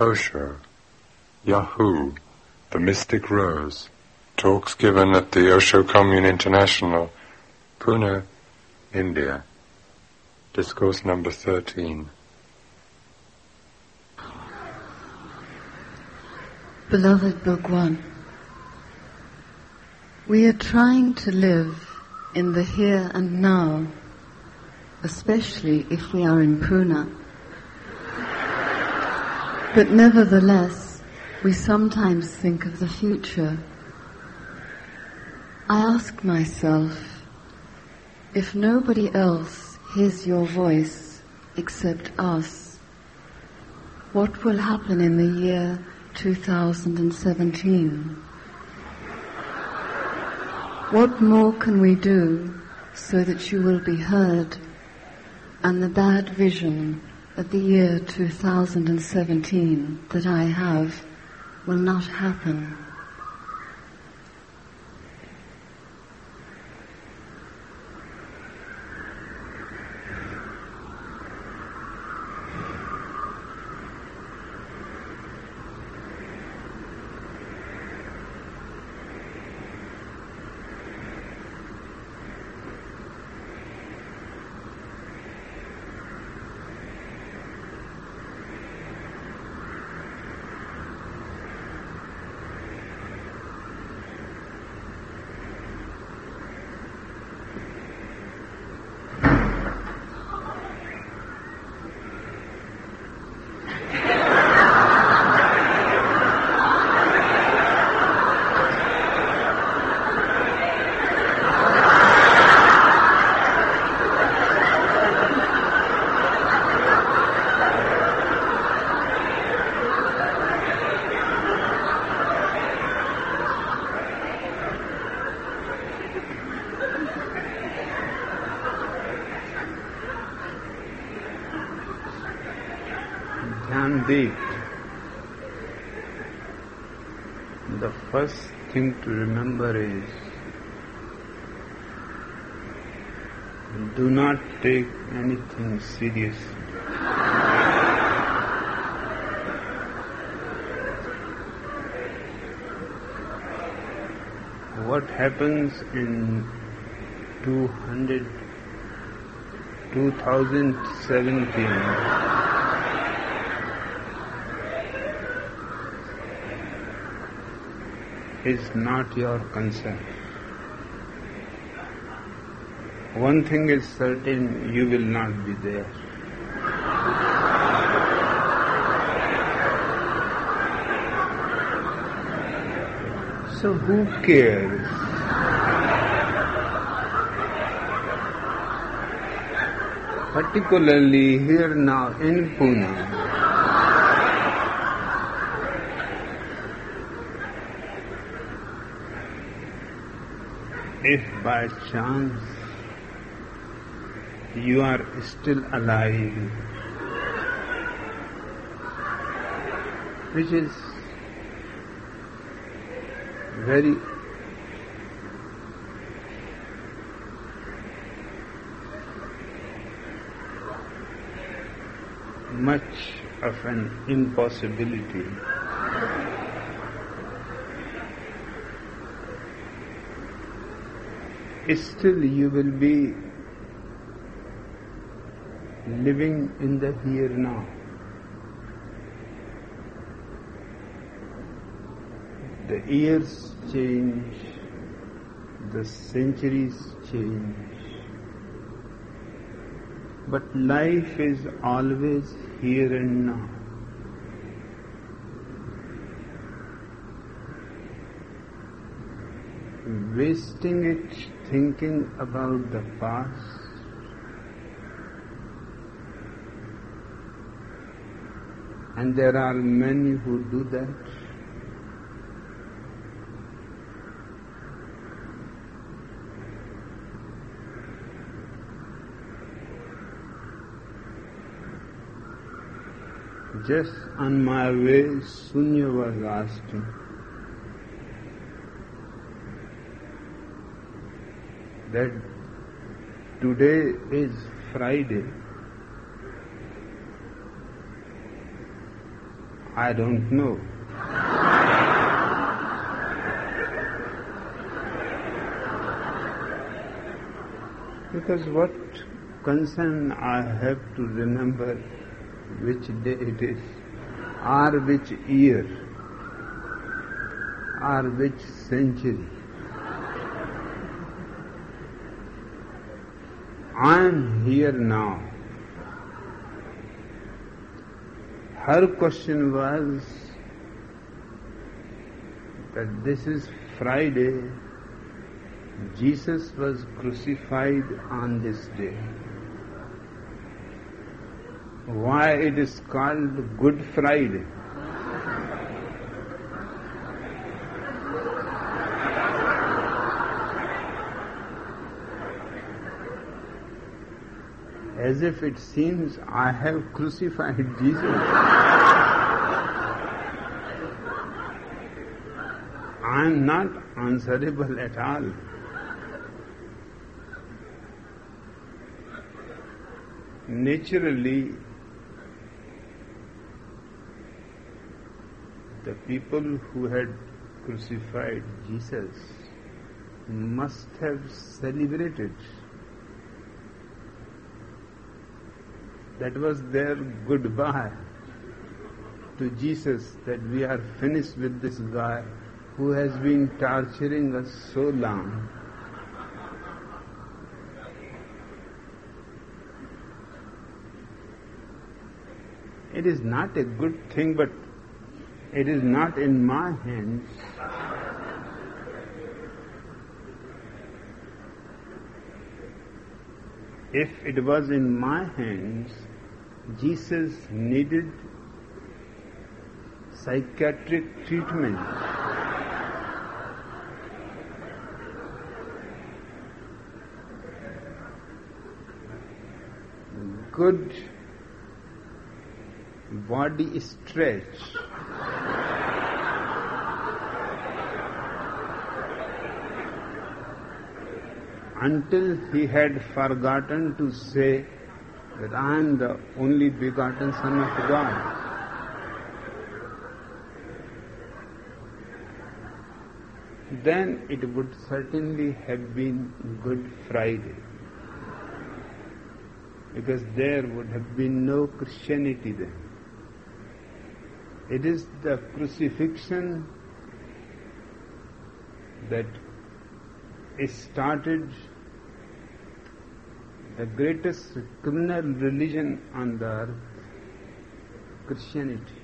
Osho, Yahoo, The Mystic Rose, talks given at the Osho Commune International, Pune, India. Discourse number 13. Beloved Bhagwan, we are trying to live in the here and now, especially if we are in Pune. But nevertheless, we sometimes think of the future. I ask myself, if nobody else hears your voice except us, what will happen in the year 2017? What more can we do so that you will be heard and the bad vision of the year 2017 that I have will not happen? Deep. The first thing to remember is do not take anything serious. What happens in 200, 2017 is not your concern. One thing is certain, you will not be there. So who cares? Particularly here now in Pune. if by chance you are still alive, which is very much of an impossibility. still you will be living in the here now. The years change, the centuries change, but life is always here and now. Wasting it thinking about the past, and there are many who do that. Just on my way, Sunya was asking, that today is Friday. I don't know. because what concern I have to remember which day it is, or which year, or which century. I am here now. Her question was that this is Friday, Jesus was crucified on this day. Why it is called Good Friday? As if it seems I have crucified Jesus. I am not answerable at all. Naturally, the people who had crucified Jesus must have celebrated. That was their goodbye to Jesus that we are finished with this guy who has been torturing us so long. It is not a good thing, but it is not in my hands. If it was in my hands, Jesus needed psychiatric treatment. Good body stretch. Until he had forgotten to say that I am the only begotten Son of God. Then it would certainly have been Good Friday because there would have been no Christianity then. It is the crucifixion that started the greatest criminal religion on the earth, Christianity.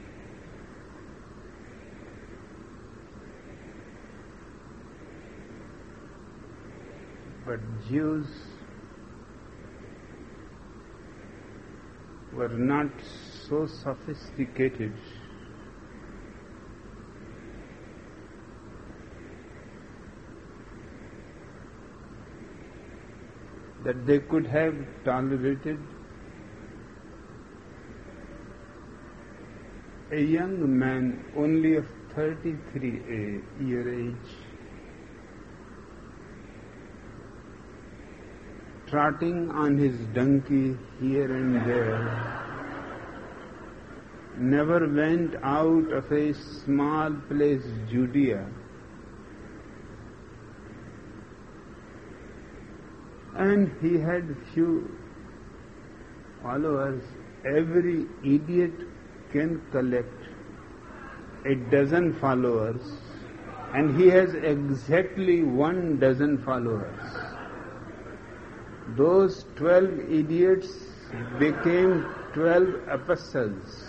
But Jews were not so sophisticated that they could have tolerated a young man only of 33 year age trotting on his donkey here and there never went out of a small place Judea and he had few followers every idiot can collect a dozen followers and he has exactly one dozen followers those 12 idiots became 12 apostles.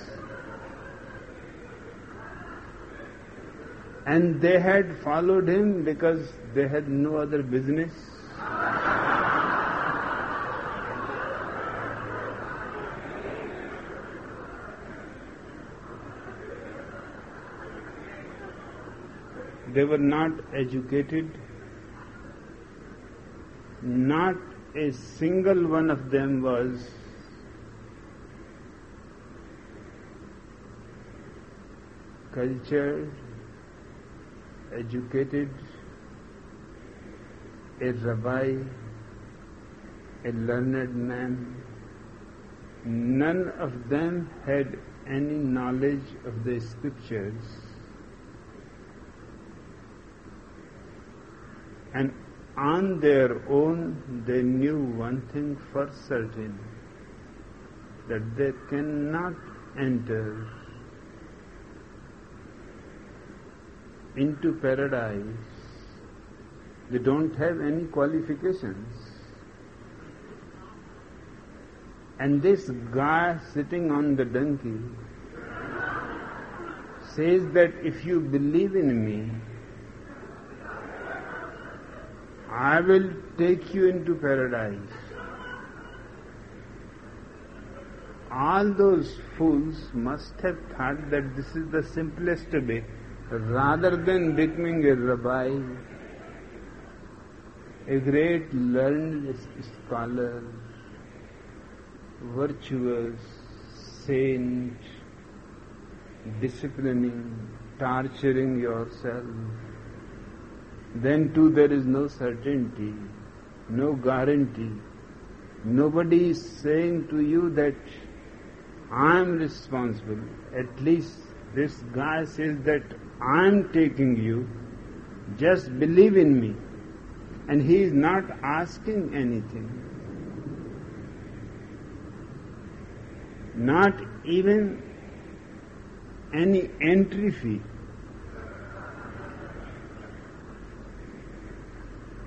And they had followed him because they had no other business. They were not educated, not a single one of them was cultured, educated, a rabbi, a learned man. None of them had any knowledge of the scriptures and on their own they knew one thing for certain that they cannot enter into paradise. They don't have any qualifications. And this guy sitting on the donkey says that if you believe in me, I will take you into paradise. All those fools must have thought that this is the simplest way. Rather than becoming a rabbi, a great learned scholar, virtuous, saint, disciplining, torturing yourself, then too there is no certainty, no guarantee. Nobody is saying to you that I am responsible. At least this guy says that I am taking you, just believe in me. And he is not asking anything. Not even any entry fee.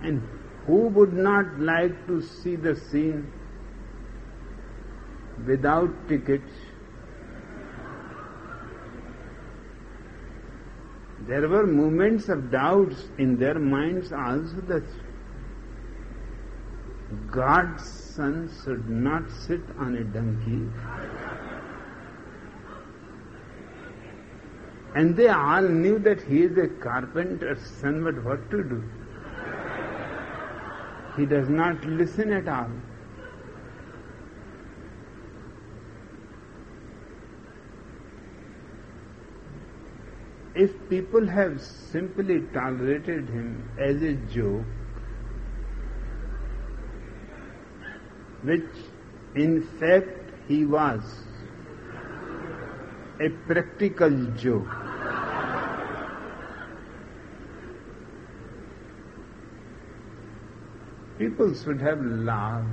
And who would not like to see the scene without tickets? There were moments of doubts in their minds also that God's son should not sit on a donkey. And they all knew that he is a carpenter's son, but what to do? He does not listen at all. If people have simply tolerated him as a joke, which in fact he was a practical joke. People should have laughed.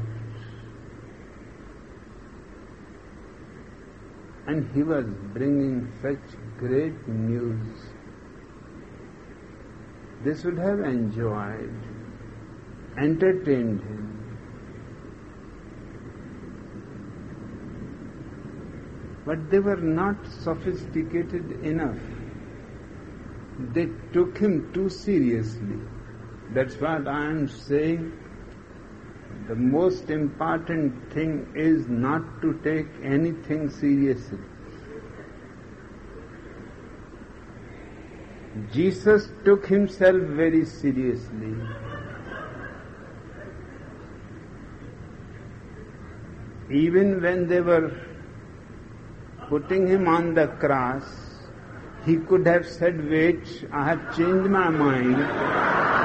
And he was bringing such great news. They should have enjoyed, entertained him. But they were not sophisticated enough. They took him too seriously. That's what I am saying. The most important thing is not to take anything seriously. Jesus took himself very seriously. Even when they were putting him on the cross, he could have said, Wait, I have changed my mind.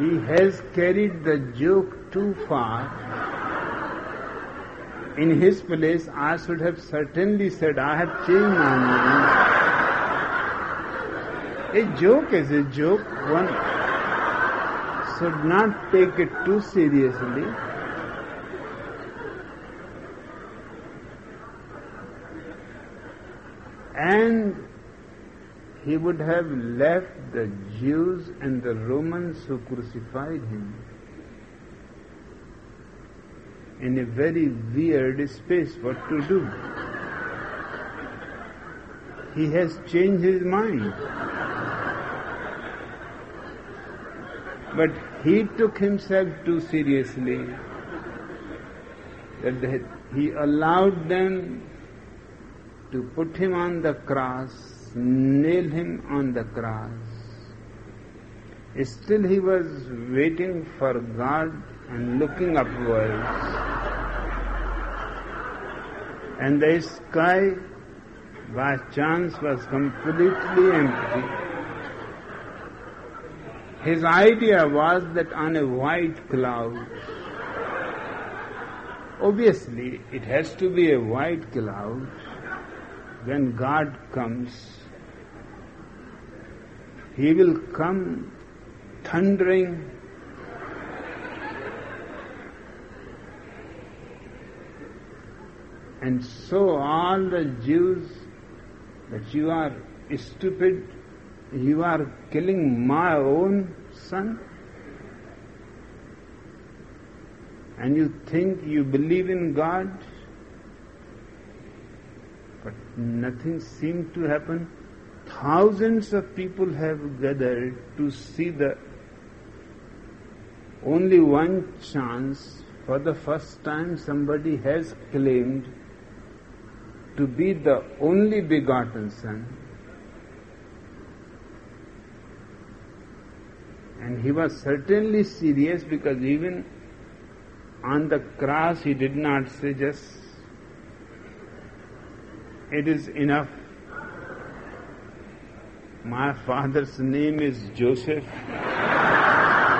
He has carried the joke too far. In his place, I should have certainly said, I have changed my mind. A joke is a joke. One should not take it too seriously. And he would have left the Jews and the Romans who crucified him in a very weird space what to do. He has changed his mind. But he took himself too seriously that he allowed them to put him on the cross, nail him on the cross. Still he was waiting for God and looking upwards. And the sky by chance was completely empty. His idea was that on a white cloud, obviously it has to be a white cloud, when God comes, He will come thundering and so all the Jews that you are stupid, you are killing my own son, and you think you believe in God, but nothing seemed to happen. Thousands of people have gathered to see the only one chance for the first time somebody has claimed to be the only begotten Son. And he was certainly serious because even on the cross he did not say just, it is enough. My father's name is Joseph.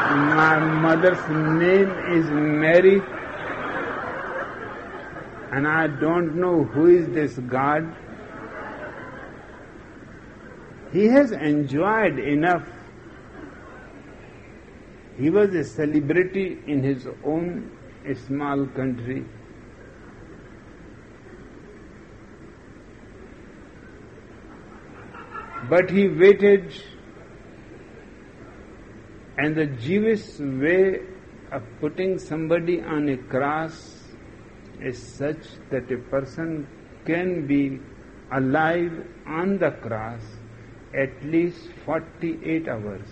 My mother's name is Mary and I don't know who is this God. He has enjoyed enough. He was a celebrity in his own small country. But he waited, and the Jewish way of putting somebody on a cross is such that a person can be alive on the cross at least 48 hours.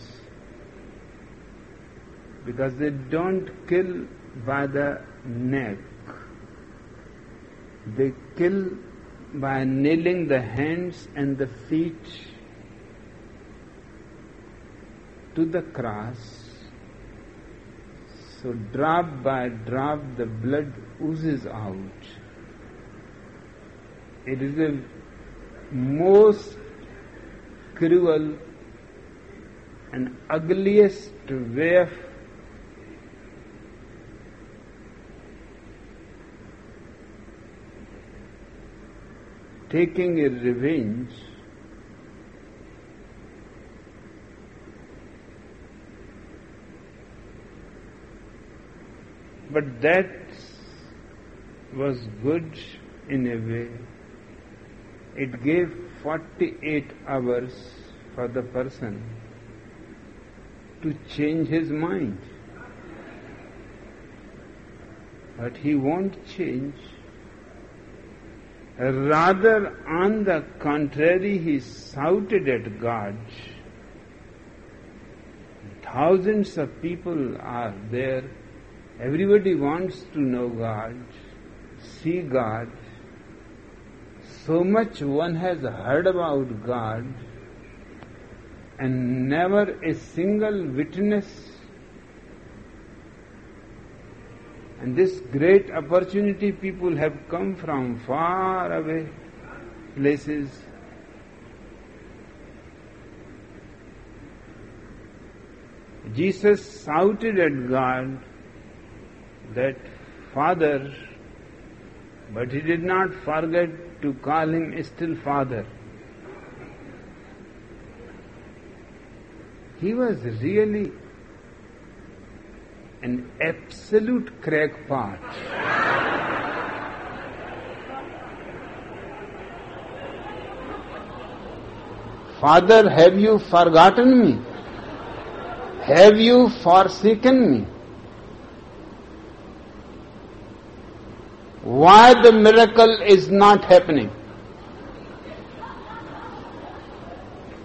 Because they don't kill by the neck. They kill by nailing the hands and the feet to the cross so drop by drop the blood oozes out. It is the most cruel and ugliest way of taking a revenge But that was good in a way. It gave 48 hours for the person to change his mind. But he won't change. Rather, on the contrary, he shouted at God. Thousands of people are there Everybody wants to know God, see God. So much one has heard about God, and never a single witness. And this great opportunity, people have come from far away places. Jesus shouted at God, that Father, but he did not forget to call him still Father. He was really an absolute crackpot. Father, have you forgotten me? Have you forsaken me? Why the miracle is not happening.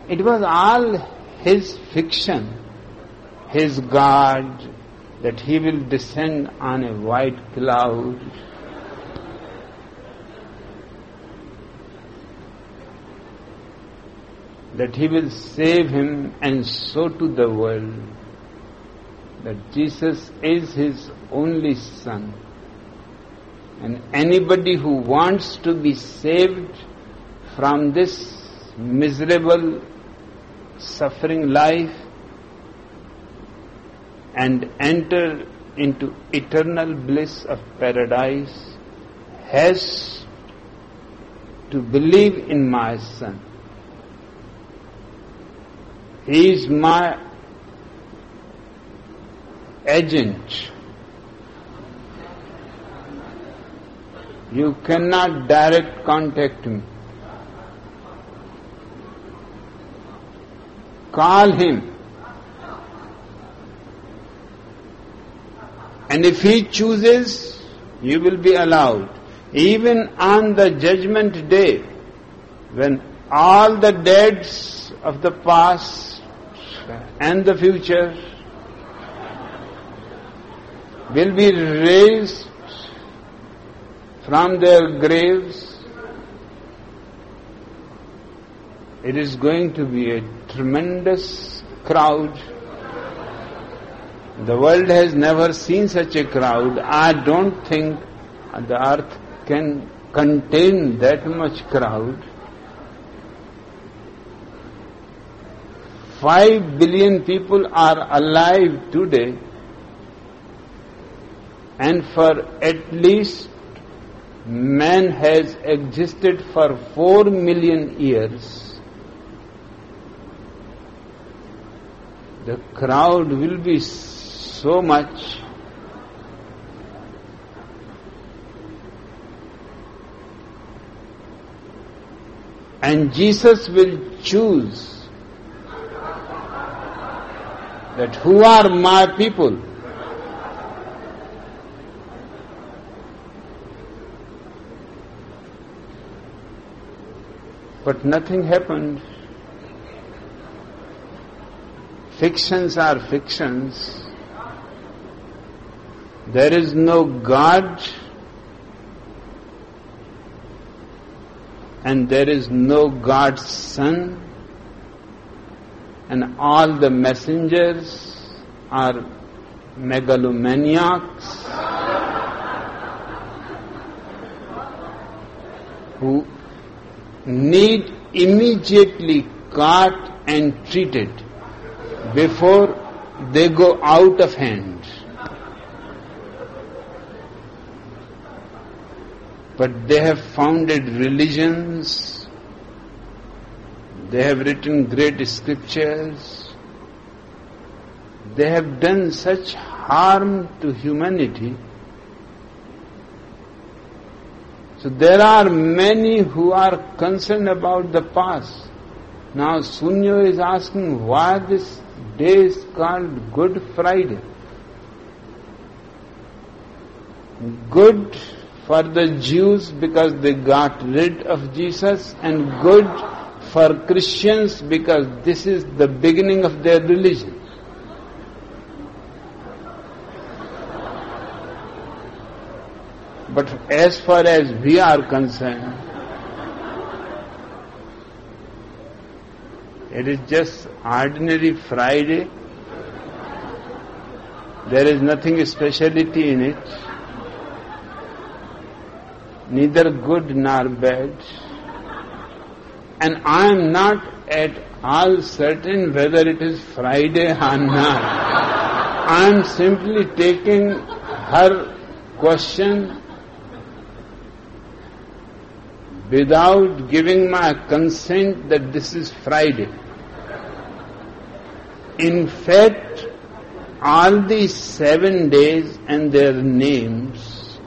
It was all his fiction, his God, that he will descend on a white cloud. That he will save him and so to the world that Jesus is his only son and anybody who wants to be saved from this miserable, suffering life and enter into eternal bliss of paradise has to believe in my son. He is my agent. You cannot direct contact me. Call him. And if he chooses, you will be allowed. Even on the judgment day, when all the deads of the past and the future will be raised from their graves. It is going to be a tremendous crowd. The world has never seen such a crowd. I don't think the earth can contain that much crowd. Five billion people are alive today and for at least man has existed for four million years, the crowd will be so much and Jesus will choose that who are my people But nothing happened. Fictions are fictions. There is no God and there is no God's Son and all the messengers are megalomaniacs who need immediately caught and treated before they go out of hand. But they have founded religions, they have written great scriptures, they have done such harm to humanity So there are many who are concerned about the past. Now Sunyo is asking why this day is called Good Friday. Good for the Jews because they got rid of Jesus and good for Christians because this is the beginning of their religion. But as far as we are concerned, it is just ordinary Friday. There is nothing speciality in it, neither good nor bad. And I am not at all certain whether it is Friday or not. I am simply taking her question without giving my consent that this is Friday. In fact, all these seven days and their names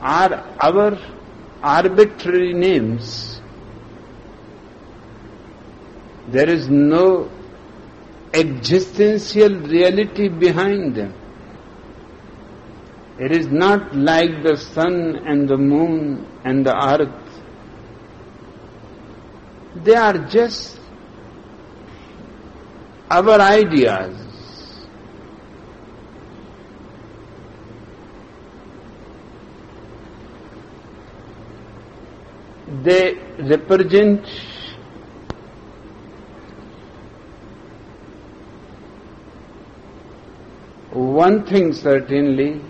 are our arbitrary names. There is no existential reality behind them. It is not like the sun and the moon and the earth they are just our ideas. They represent one thing certainly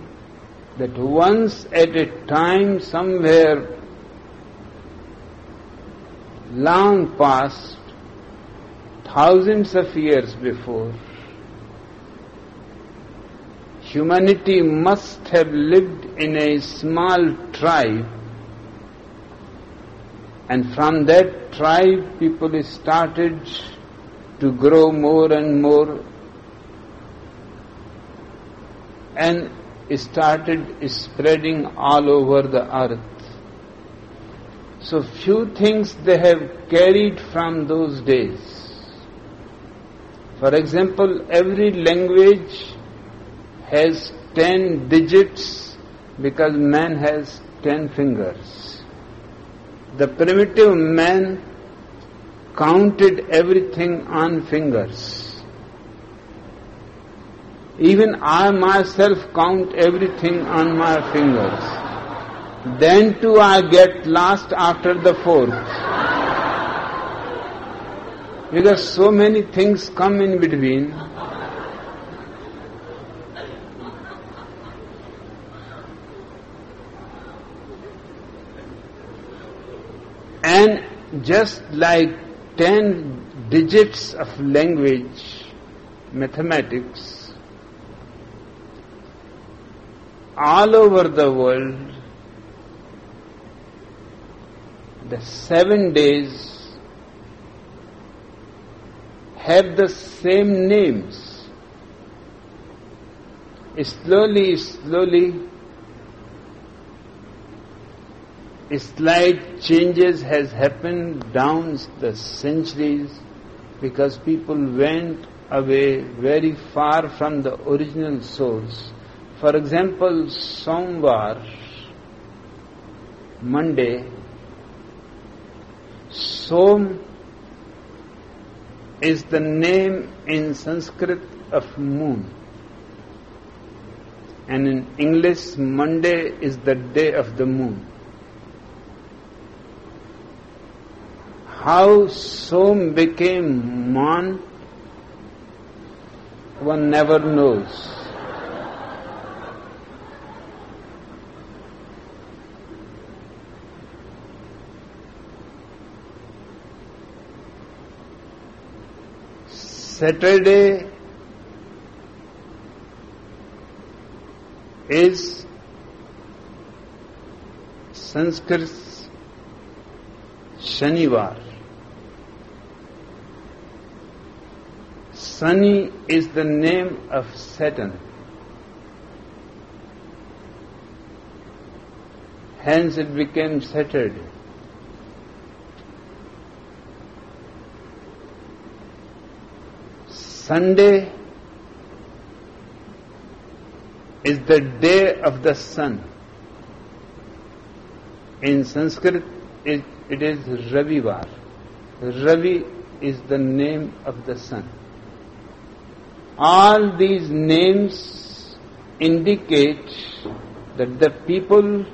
that once at a time somewhere long past, thousands of years before, humanity must have lived in a small tribe and from that tribe people started to grow more and more and started spreading all over the earth. So few things they have carried from those days. For example, every language has ten digits because man has ten fingers. The primitive man counted everything on fingers. Even I myself count everything on my fingers. Then too I get lost after the fourth. Because so many things come in between. And just like ten digits of language, mathematics, all over the world, the seven days have the same names. Slowly, slowly, slight changes has happened down the centuries because people went away very far from the original source for example, Somvar, Monday, Som is the name in Sanskrit of moon. And in English, Monday is the day of the moon. How Som became Mon, one never knows. Saturday is Sanskrit Shanivar. Shani is the name of Saturn. Hence it became Saturday. Sunday is the day of the sun. In Sanskrit, it, it is Ravivar. Ravi is the name of the sun. All these names indicate that the people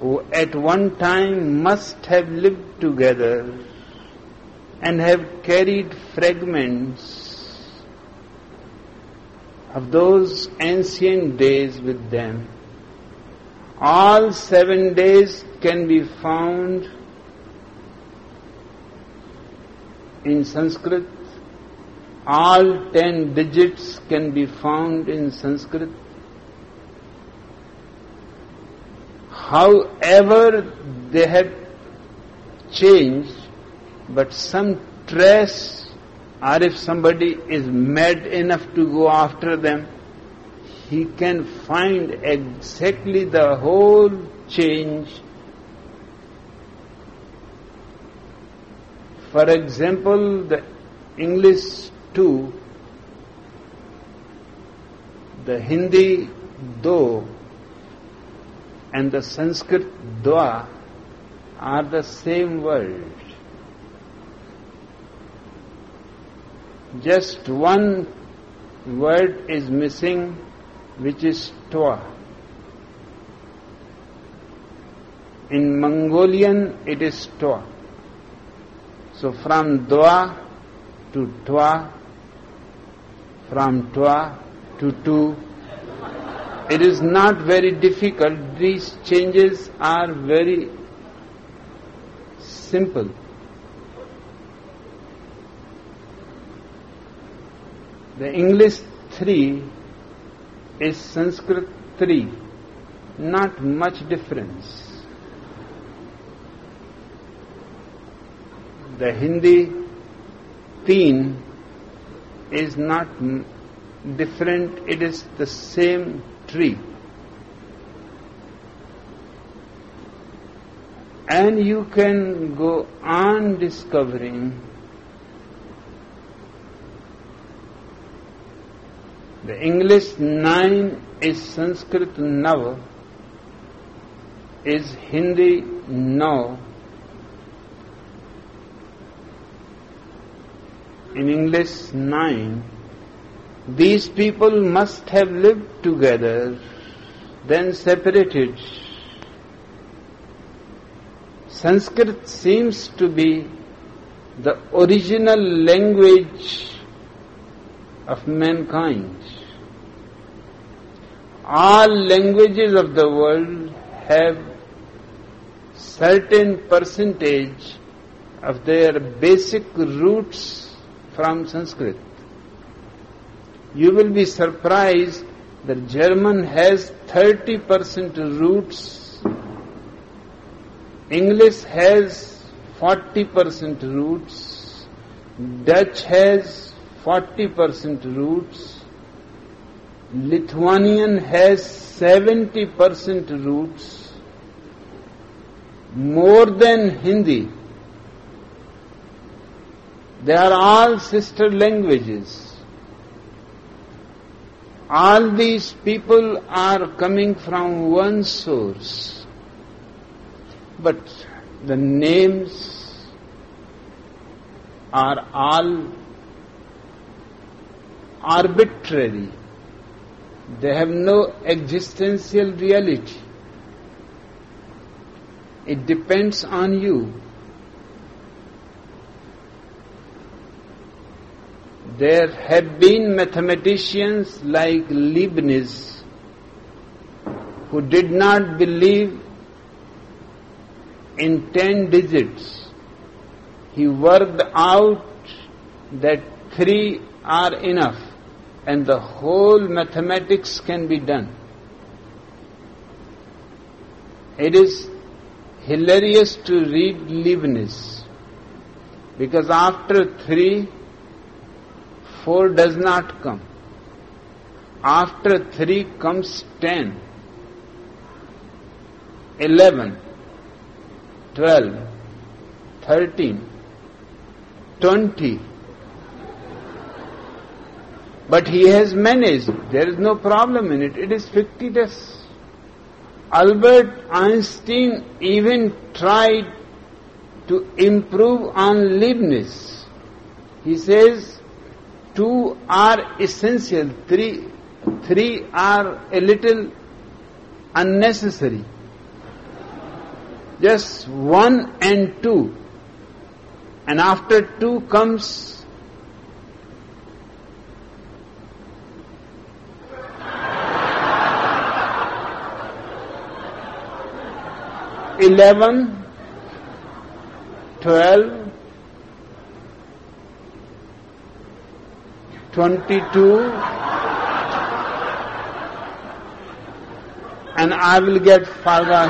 who at one time must have lived together and have carried fragments of those ancient days with them. All seven days can be found in Sanskrit. All ten digits can be found in Sanskrit. However, they have changed, but some trace or if somebody is mad enough to go after them, he can find exactly the whole change. For example, the English too, the Hindi do and the Sanskrit dwa are the same word. Just one word is missing, which is Twa. In Mongolian, it is Twa. So from Dwa to Twa, from Twa to Tu, it is not very difficult. These changes are very simple. The English three is Sanskrit 3. Not much difference. The Hindi teen is not different, it is the same tree. And you can go on discovering the English nine is Sanskrit Nav, is Hindi no. In English nine, these people must have lived together, then separated. Sanskrit seems to be the original language of mankind. All languages of the world have certain percentage of their basic roots from Sanskrit. You will be surprised that German has 30% roots, English has 40% roots, Dutch has 40% roots, Lithuanian has 70% roots, more than Hindi. They are all sister languages. All these people are coming from one source. But the names are all arbitrary. They have no existential reality. It depends on you. There have been mathematicians like Leibniz who did not believe in ten digits. He worked out that three are enough and the whole mathematics can be done. It is hilarious to read Leibniz because after three 4 does not come. After 3 comes 10, 11, 12, 13, 20. But he has managed. There is no problem in it. It is fictitious. Albert Einstein even tried to improve on Leibniz. He says, two are essential, three, three are a little unnecessary. Just one and two. And after two comes eleven, twelve, 22 and I will get further.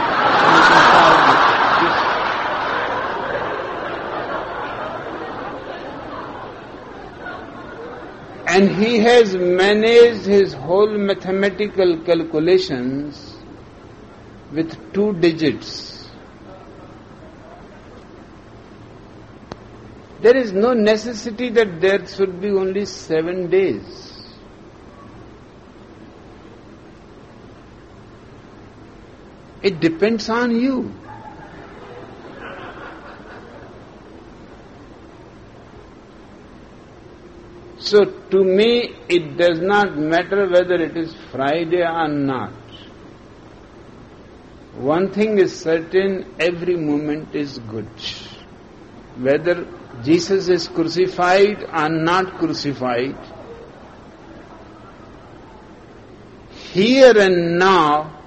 And he has managed his whole mathematical calculations with two digits. There is no necessity that there should be only seven days. It depends on you. So to me, it does not matter whether it is Friday or not. One thing is certain, every moment is good whether Jesus is crucified or not crucified, here and now,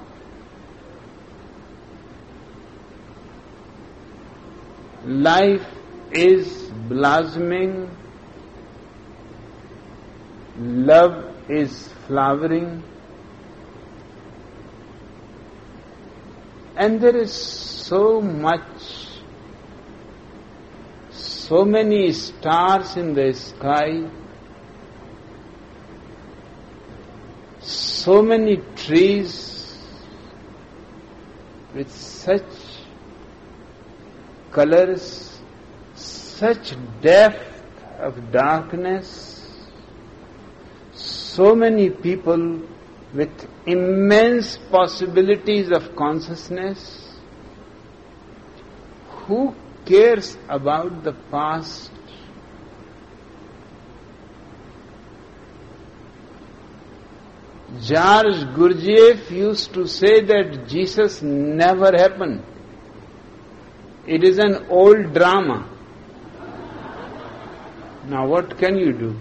life is blossoming, love is flowering, and there is so much so many stars in the sky, so many trees with such colors, such depth of darkness, so many people with immense possibilities of consciousness. Who cares about the past? George Gurdjieff used to say that Jesus never happened. It is an old drama. Now, what can you do?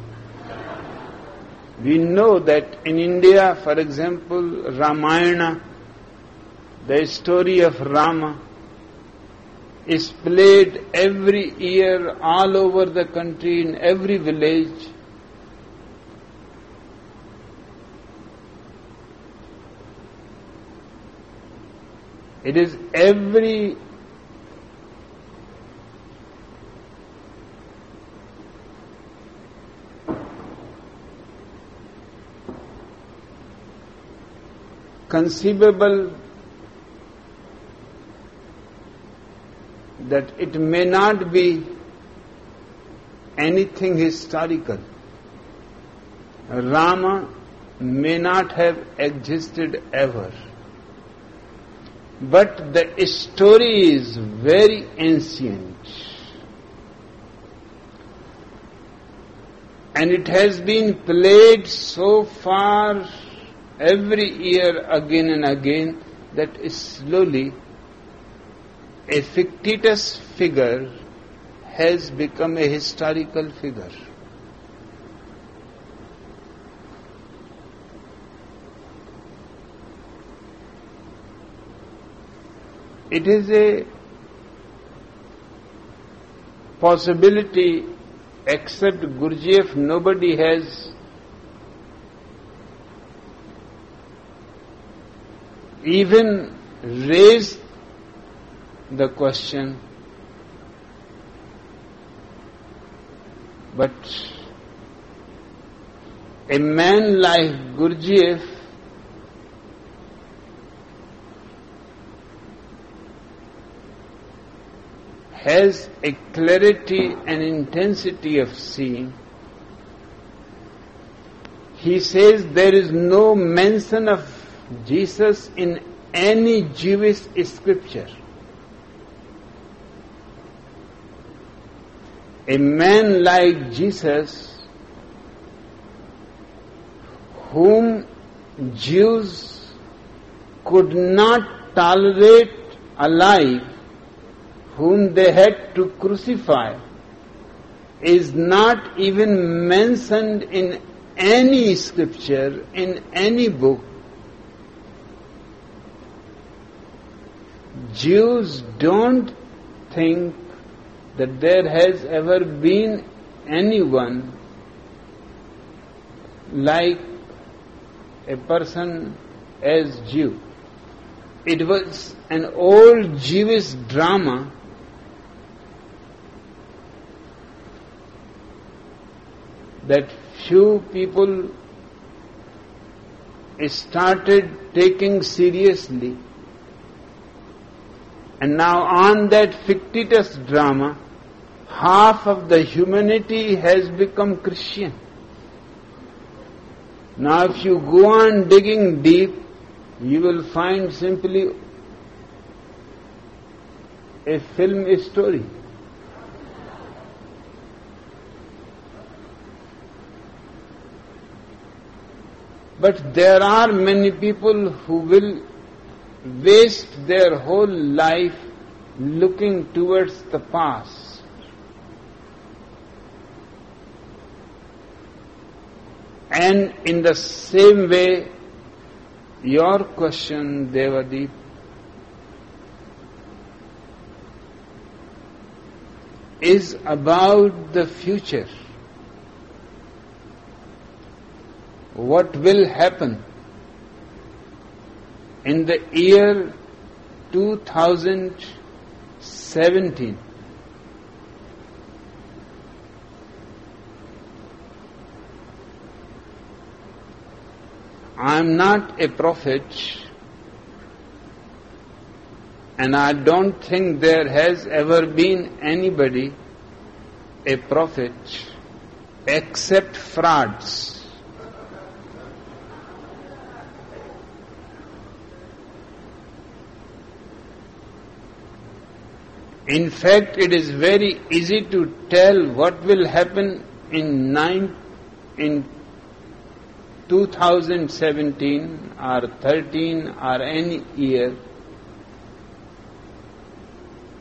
We know that in India, for example, Ramayana, the story of Rama, is played every year all over the country, in every village. It is every conceivable that it may not be anything historical. Rama may not have existed ever. But the story is very ancient. And it has been played so far every year again and again that slowly a fictitious figure has become a historical figure. It is a possibility except Gurdjieff nobody has even raised the question, but a man like Gurdjieff has a clarity and intensity of seeing. He says there is no mention of Jesus in any Jewish scripture. A man like Jesus, whom Jews could not tolerate alive, whom they had to crucify, is not even mentioned in any scripture, in any book, Jews don't think that there has ever been anyone like a person as Jew. It was an old Jewish drama that few people started taking seriously and now on that fictitious drama, half of the humanity has become Christian. Now if you go on digging deep, you will find simply a film story. But there are many people who will waste their whole life looking towards the past. And in the same way, your question, Devadeep, is about the future. What will happen? In the year 2017. I am not a prophet and I don't think there has ever been anybody a prophet except frauds. In fact, it is very easy to tell what will happen in nine, in 2017 or 13 or any year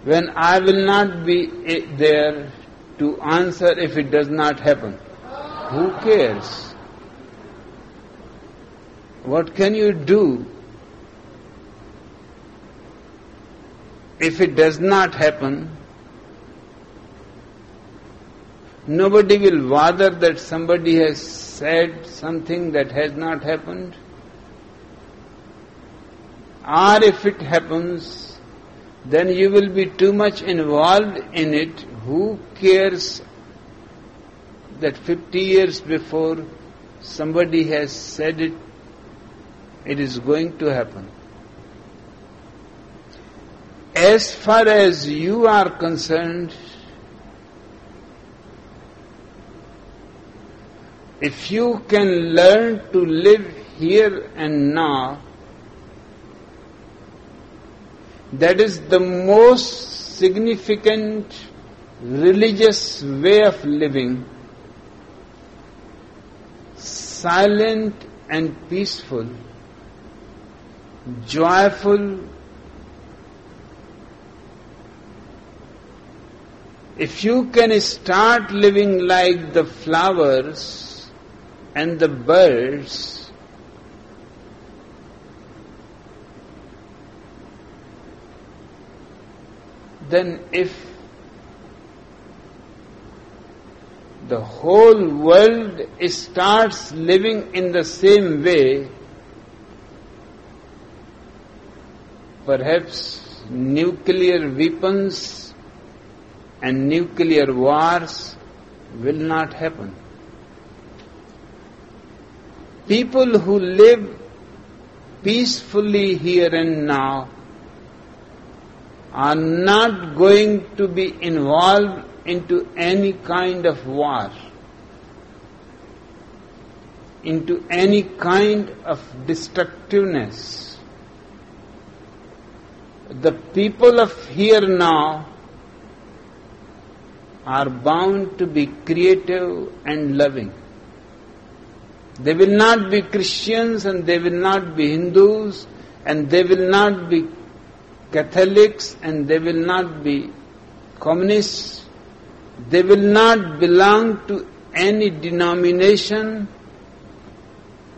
when I will not be eh, there to answer if it does not happen. Who cares? What can you do if it does not happen? Nobody will bother that somebody has said something that has not happened. Or if it happens, then you will be too much involved in it. Who cares that 50 years before somebody has said it, it is going to happen? As far as you are concerned, if you can learn to live here and now, that is the most significant religious way of living, silent and peaceful, joyful. If you can start living like the flowers and the birds, then if the whole world starts living in the same way, perhaps nuclear weapons and nuclear wars will not happen. People who live peacefully here and now are not going to be involved into any kind of war, into any kind of destructiveness. The people of here now are bound to be creative and loving. They will not be Christians and they will not be Hindus and they will not be Catholics and they will not be communists. They will not belong to any denomination,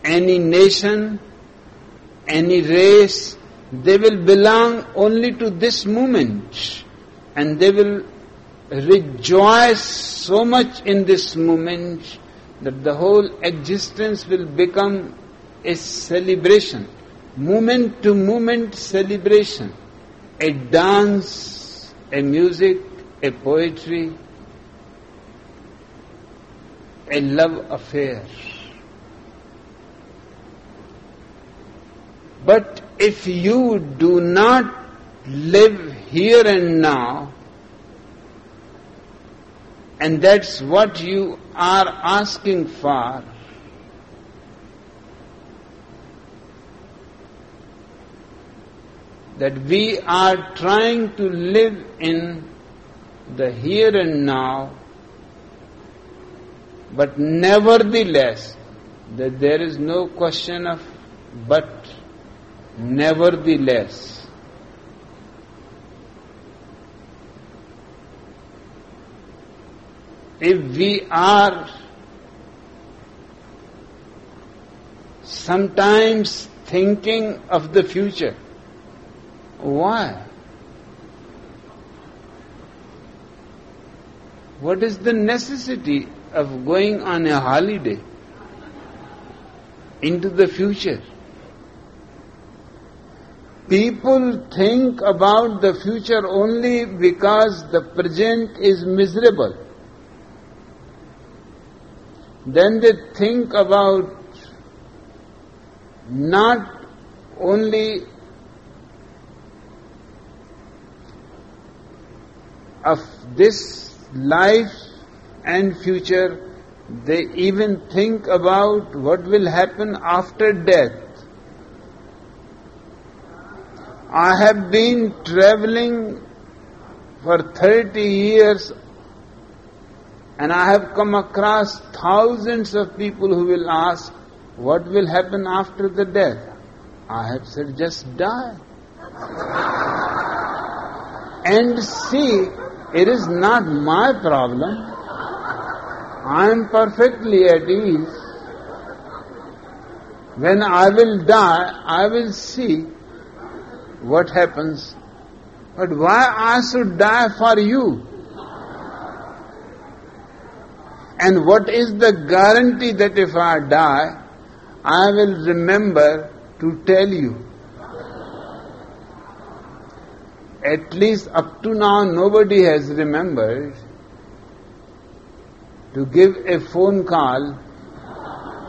any nation, any race. They will belong only to this moment and they will rejoice so much in this moment that the whole existence will become a celebration, moment to moment celebration a dance, a music, a poetry, a love affair. But if you do not live here and now, and that's what you are asking for, that we are trying to live in the here and now, but nevertheless, that there is no question of but, nevertheless. If we are sometimes thinking of the future, why? What is the necessity of going on a holiday into the future? people think about the future only because the present is miserable. Then they think about not only of this life and future, they even think about what will happen after death. I have been traveling for 30 years and I have come across thousands of people who will ask, what will happen after the death? I have said, just die. and see, it is not my problem. I am perfectly at ease. When I will die, I will see what happens. But why I should die for you? And what is the guarantee that if I die, I will remember to tell you? At least up to now, nobody has remembered to give a phone call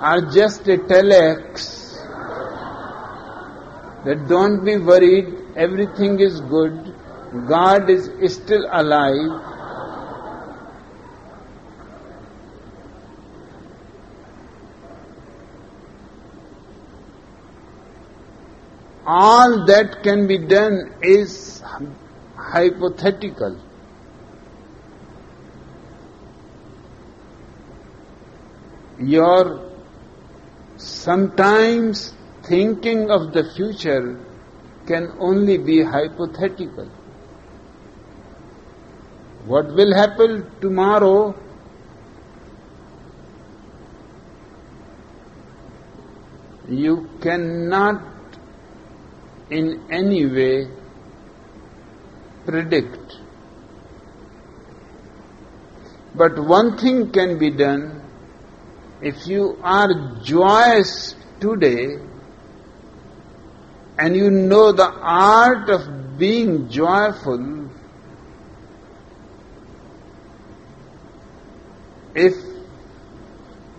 or just a telex that don't be worried, everything is good, God is still alive, all that can be done is hypothetical. Your sometimes thinking of the future can only be hypothetical. What will happen tomorrow you cannot in any way predict. But one thing can be done if you are joyous today and you know the art of being joyful, if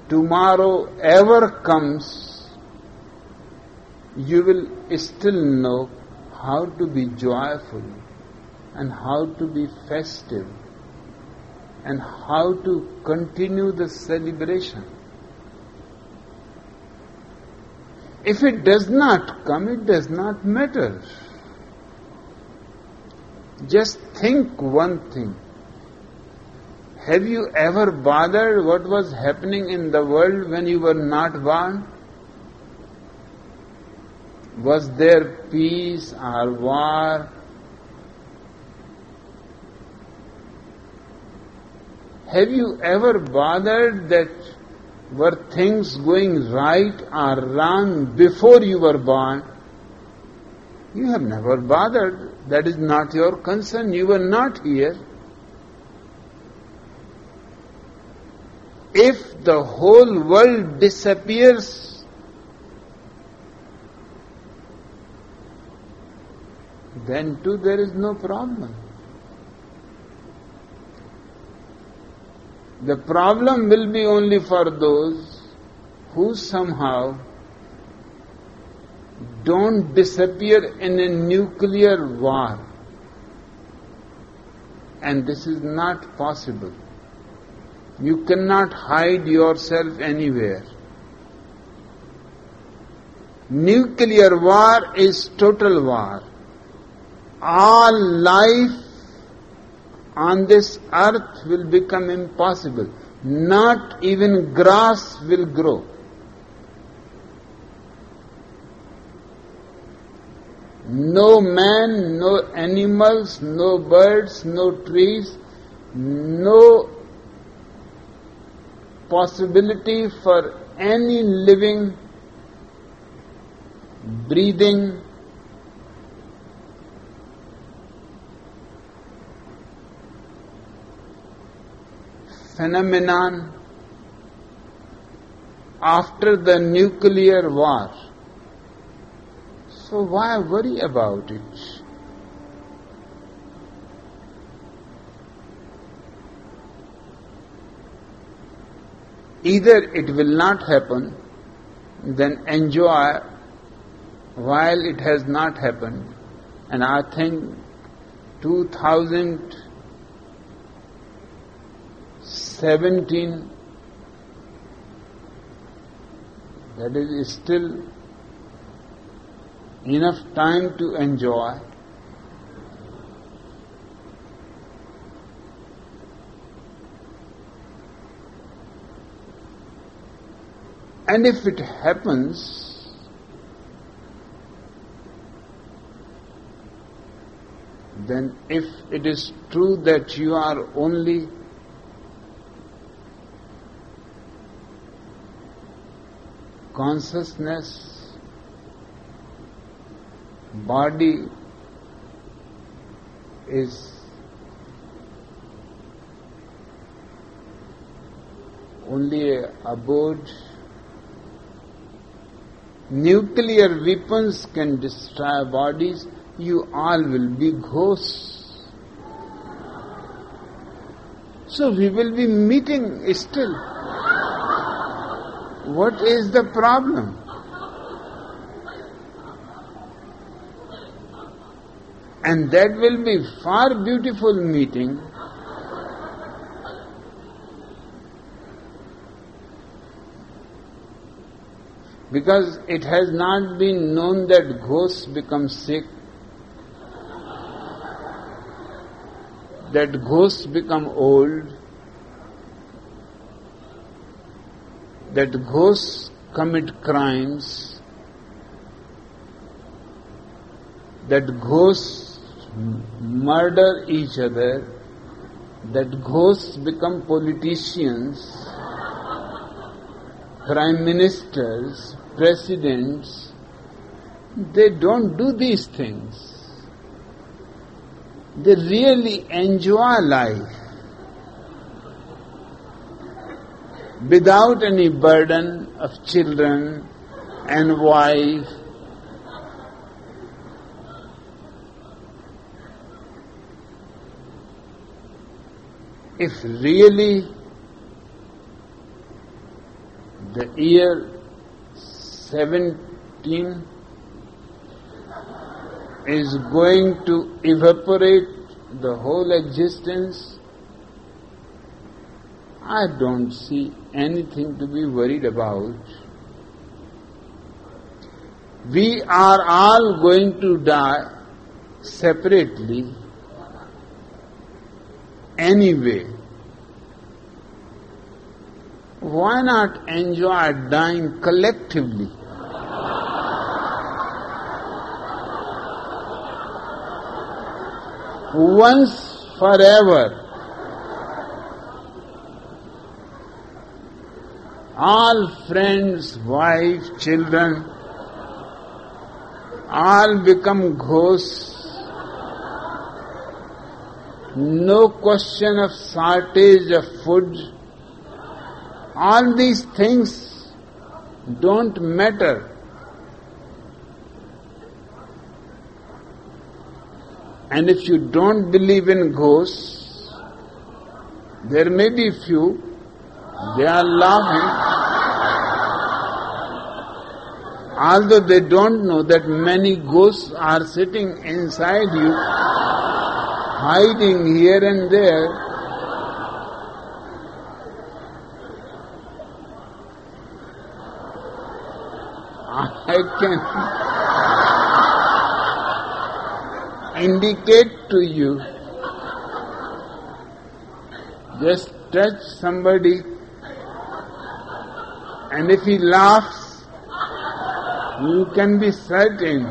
tomorrow ever comes, you will still know how to be joyful and how to be festive and how to continue the celebration. If it does not come, it does not matter. Just think one thing. Have you ever bothered what was happening in the world when you were not born? Was there peace or war? Have you ever bothered that were things going right or wrong before you were born? You have never bothered. That is not your concern. You were not here. If the whole world disappears, then too there is no problem. The problem will be only for those who somehow don't disappear in a nuclear war. And this is not possible. You cannot hide yourself anywhere. Nuclear war is total war. All life on this earth will become impossible. Not even grass will grow. No man, no animals, no birds, no trees, no possibility for any living, breathing, phenomenon after the nuclear war. So why worry about it? Either it will not happen, then enjoy while it has not happened. And I think 2017 that is still enough time to enjoy. And if it happens, then if it is true that you are only consciousness, body is only abode nuclear weapons can destroy bodies, you all will be ghosts. So we will be meeting still. What is the problem? And that will be far beautiful meeting. Because it has not been known that ghosts become sick, that ghosts become old, that ghosts commit crimes, that ghosts murder each other, that ghosts become politicians, prime ministers, presidents, they don't do these things. They really enjoy life without any burden of children and wife. If really the year 17 is going to evaporate the whole existence, I don't see anything to be worried about. We are all going to die separately anyway. Why not enjoy dying collectively? once forever. All friends, wife, children, all become ghosts. No question of shortage of food. All these things don't matter. And if you don't believe in ghosts, there may be few, they are laughing. Although they don't know that many ghosts are sitting inside you, hiding here and there. I can indicate to you. Just touch somebody, and if he laughs, you can be certain.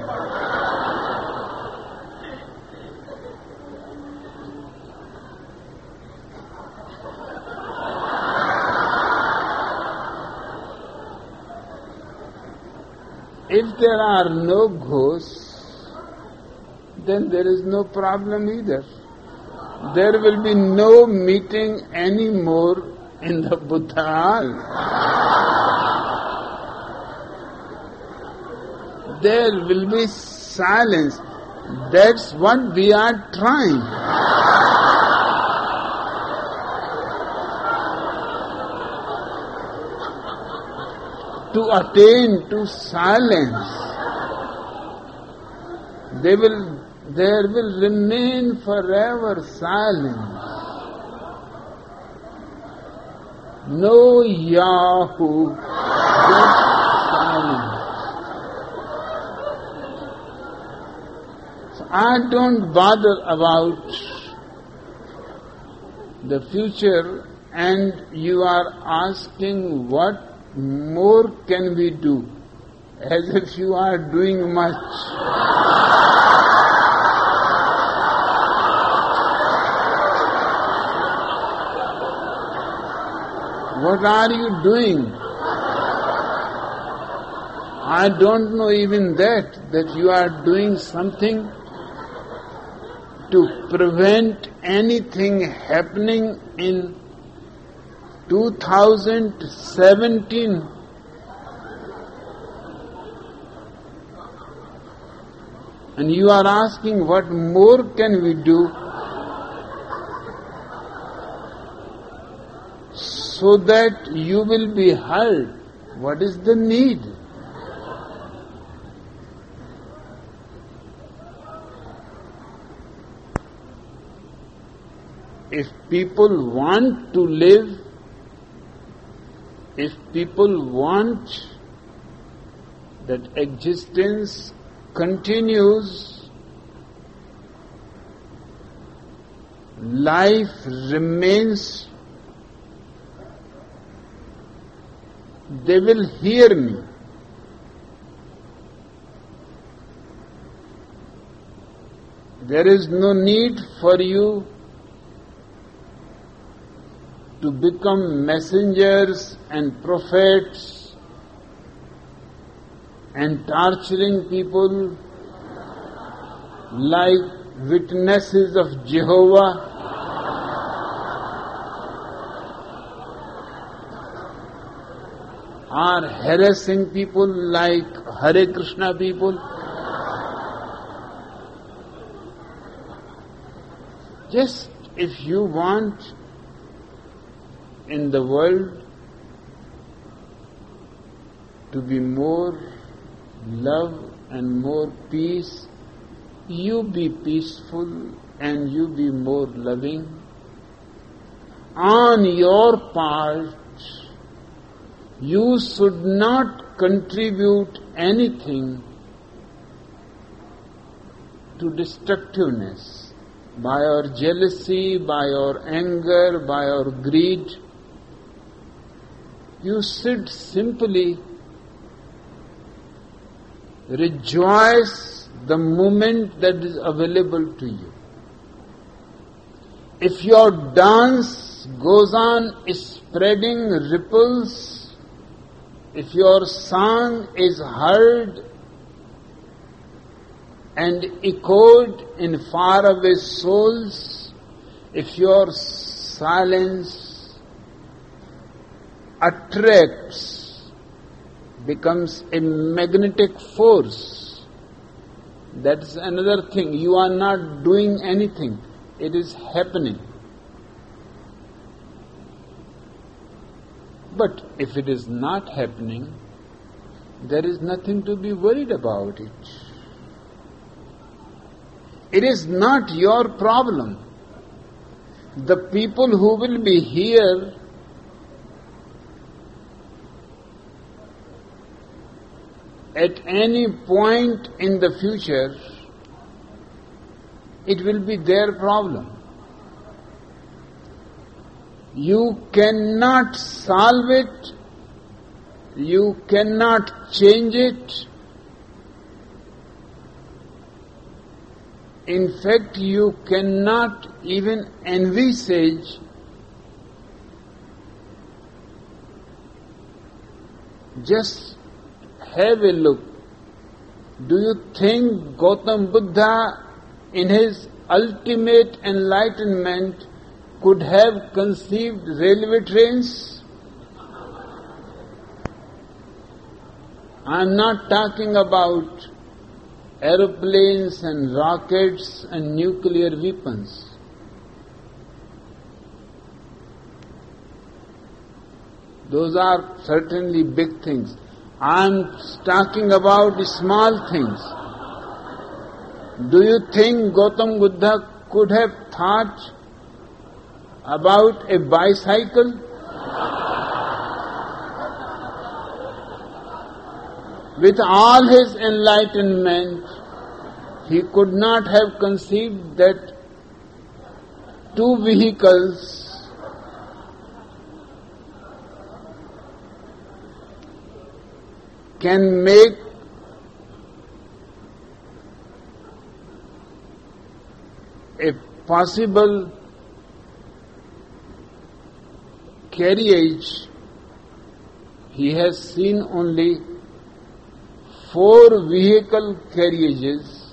If there are no ghosts, then there is no problem either. There will be no meeting anymore in the Buddha hall. There will be silence. That's what we are trying. to attain to silence. They will, there will remain forever silence. No Yahoo, just silence. So I don't bother about the future and you are asking what more can we do as if you are doing much. What are you doing? I don't know even that, that you are doing something to prevent anything happening in 2017. And you are asking what more can we do so that you will be heard. What is the need? If people want to live, if people want that existence continues, life remains they will hear me. There is no need for you to become messengers and prophets and torturing people like witnesses of Jehovah. are harassing people like Hare Krishna people. Just if you want in the world to be more love and more peace, you be peaceful and you be more loving. On your part, you should not contribute anything to destructiveness by your jealousy, by your anger, by your greed. You should simply rejoice the moment that is available to you. If your dance goes on spreading ripples if your song is heard and echoed in faraway souls, if your silence attracts, becomes a magnetic force, that's another thing. You are not doing anything, it is happening. But if it is not happening, there is nothing to be worried about it. It is not your problem. The people who will be here at any point in the future, it will be their problem. You cannot solve it, you cannot change it. In fact, you cannot even envisage just have a look. Do you think Gautam Buddha, in his ultimate enlightenment, could have conceived railway trains? I am not talking about aeroplanes and rockets and nuclear weapons. Those are certainly big things. I am talking about small things. Do you think Gautam Buddha could have thought about a bicycle? With all his enlightenment, he could not have conceived that two vehicles can make a possible carriage, he has seen only four vehicle carriages.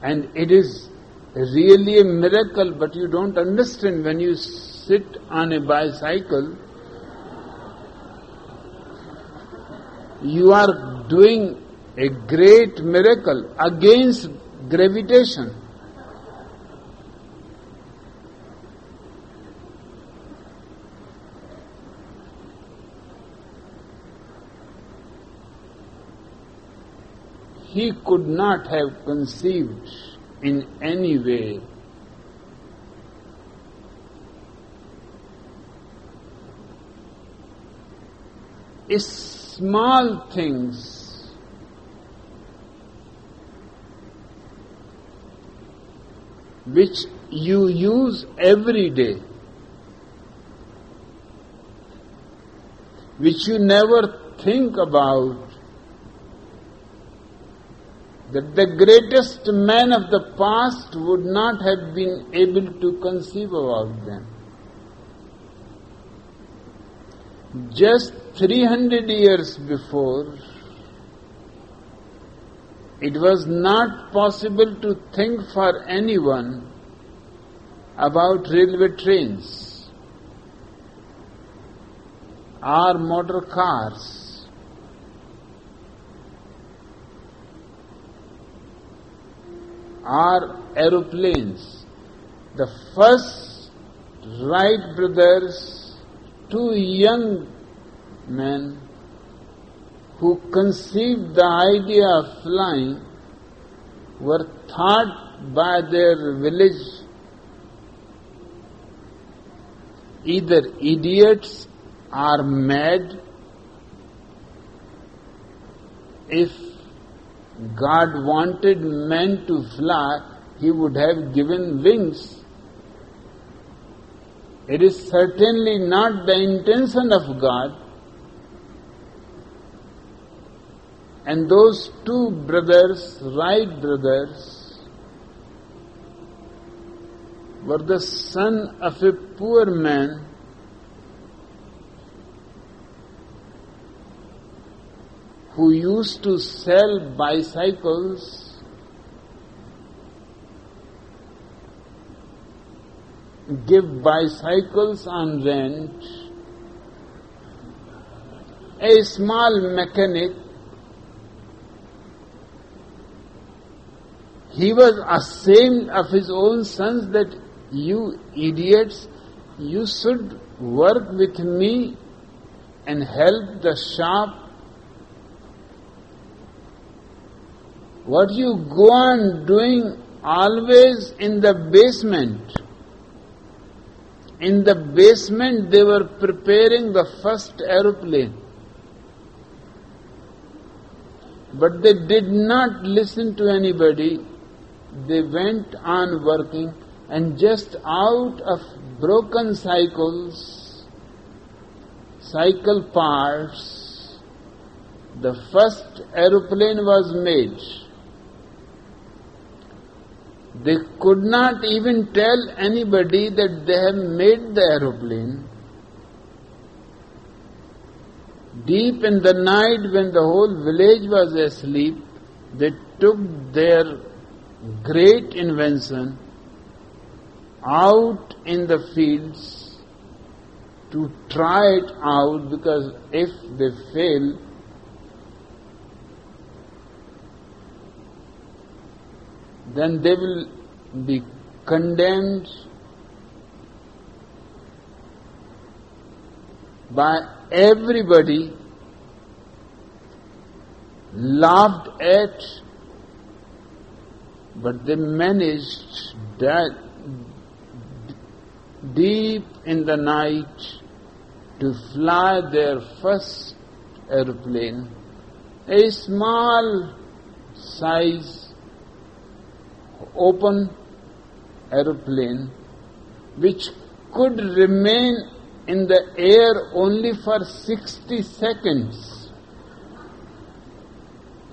And it is really a miracle, but you don't understand when you sit on a bicycle, you are doing a great miracle against gravitation. He could not have conceived in any way small things. Which you use every day, which you never think about, that the greatest men of the past would not have been able to conceive about them. Just 300 years before, it was not possible to think for anyone about railway trains or motor cars. Or aeroplanes. The first Wright brothers two young men who conceived the idea of flying were thought by their village either idiots or mad if God wanted men to fly, He would have given wings it is certainly not the intention of God. And those two brothers, Wright brothers, were the son of a poor man who used to sell bicycles give bicycles on rent, a small mechanic, he was ashamed of his own sons that you idiots, you should work with me and help the shop. What you go on doing always in the basement? In the basement, they were preparing the first aeroplane. But they did not listen to anybody. They went on working, and just out of broken cycles, cycle parts, the first aeroplane was made. They could not even tell anybody that they have made the aeroplane. Deep in the night, when the whole village was asleep, they took their great invention out in the fields to try it out because if they fail, then they will be condemned by everybody, laughed at, but they managed that deep in the night to fly their first aeroplane, a small size open aeroplane which could remain in the air only for 60 seconds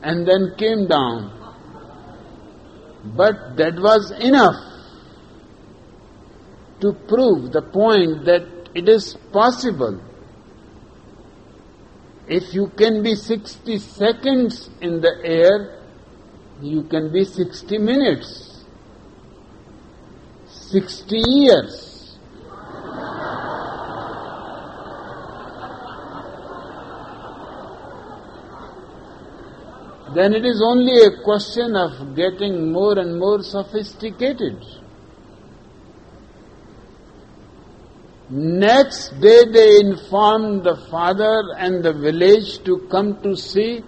and then came down. But that was enough to prove the point that it is possible. If you can be 60 seconds in the air, you can be 60 minutes, 60 years. Then it is only a question of getting more and more sophisticated. Next day they informed the father and the village to come to see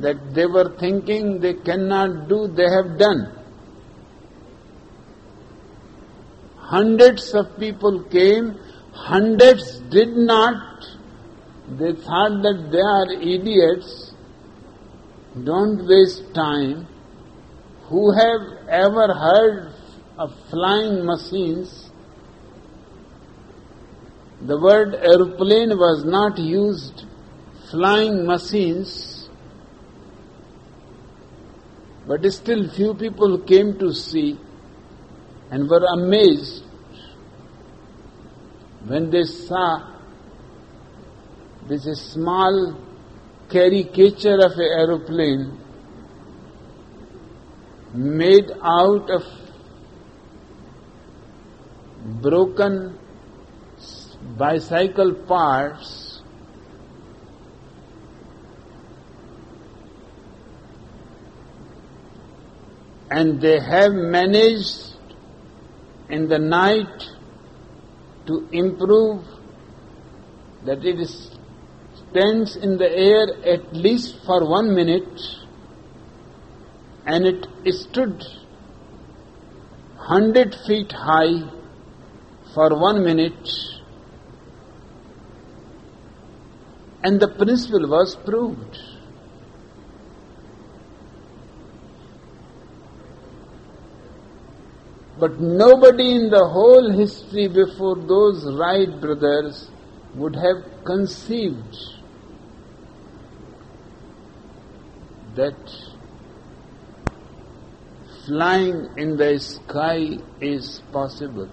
that they were thinking they cannot do, they have done. Hundreds of people came, hundreds did not. They thought that they are idiots don't waste time. Who have ever heard of flying machines? The word aeroplane was not used. Flying machines. But still few people came to see and were amazed when they saw this small caricature of an aeroplane made out of broken bicycle parts and they have managed in the night to improve that it is stands in the air at least for one minute and it stood hundred feet high for one minute and the principle was proved. But nobody in the whole history before those Wright brothers would have conceived that flying in the sky is possible.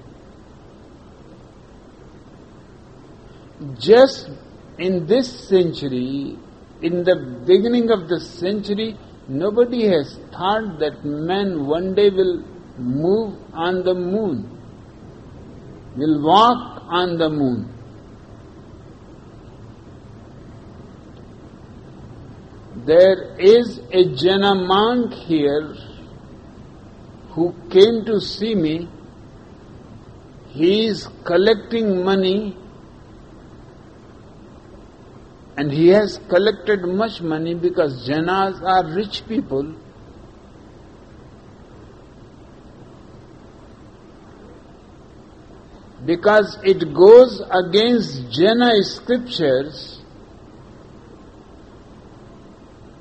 Just in this century, in the beginning of the century, nobody has thought that man one day will move on the moon, will walk on the moon. There is a Jaina monk here who came to see me. He is collecting money and he has collected much money because Jainas are rich people. Because it goes against Jaina scriptures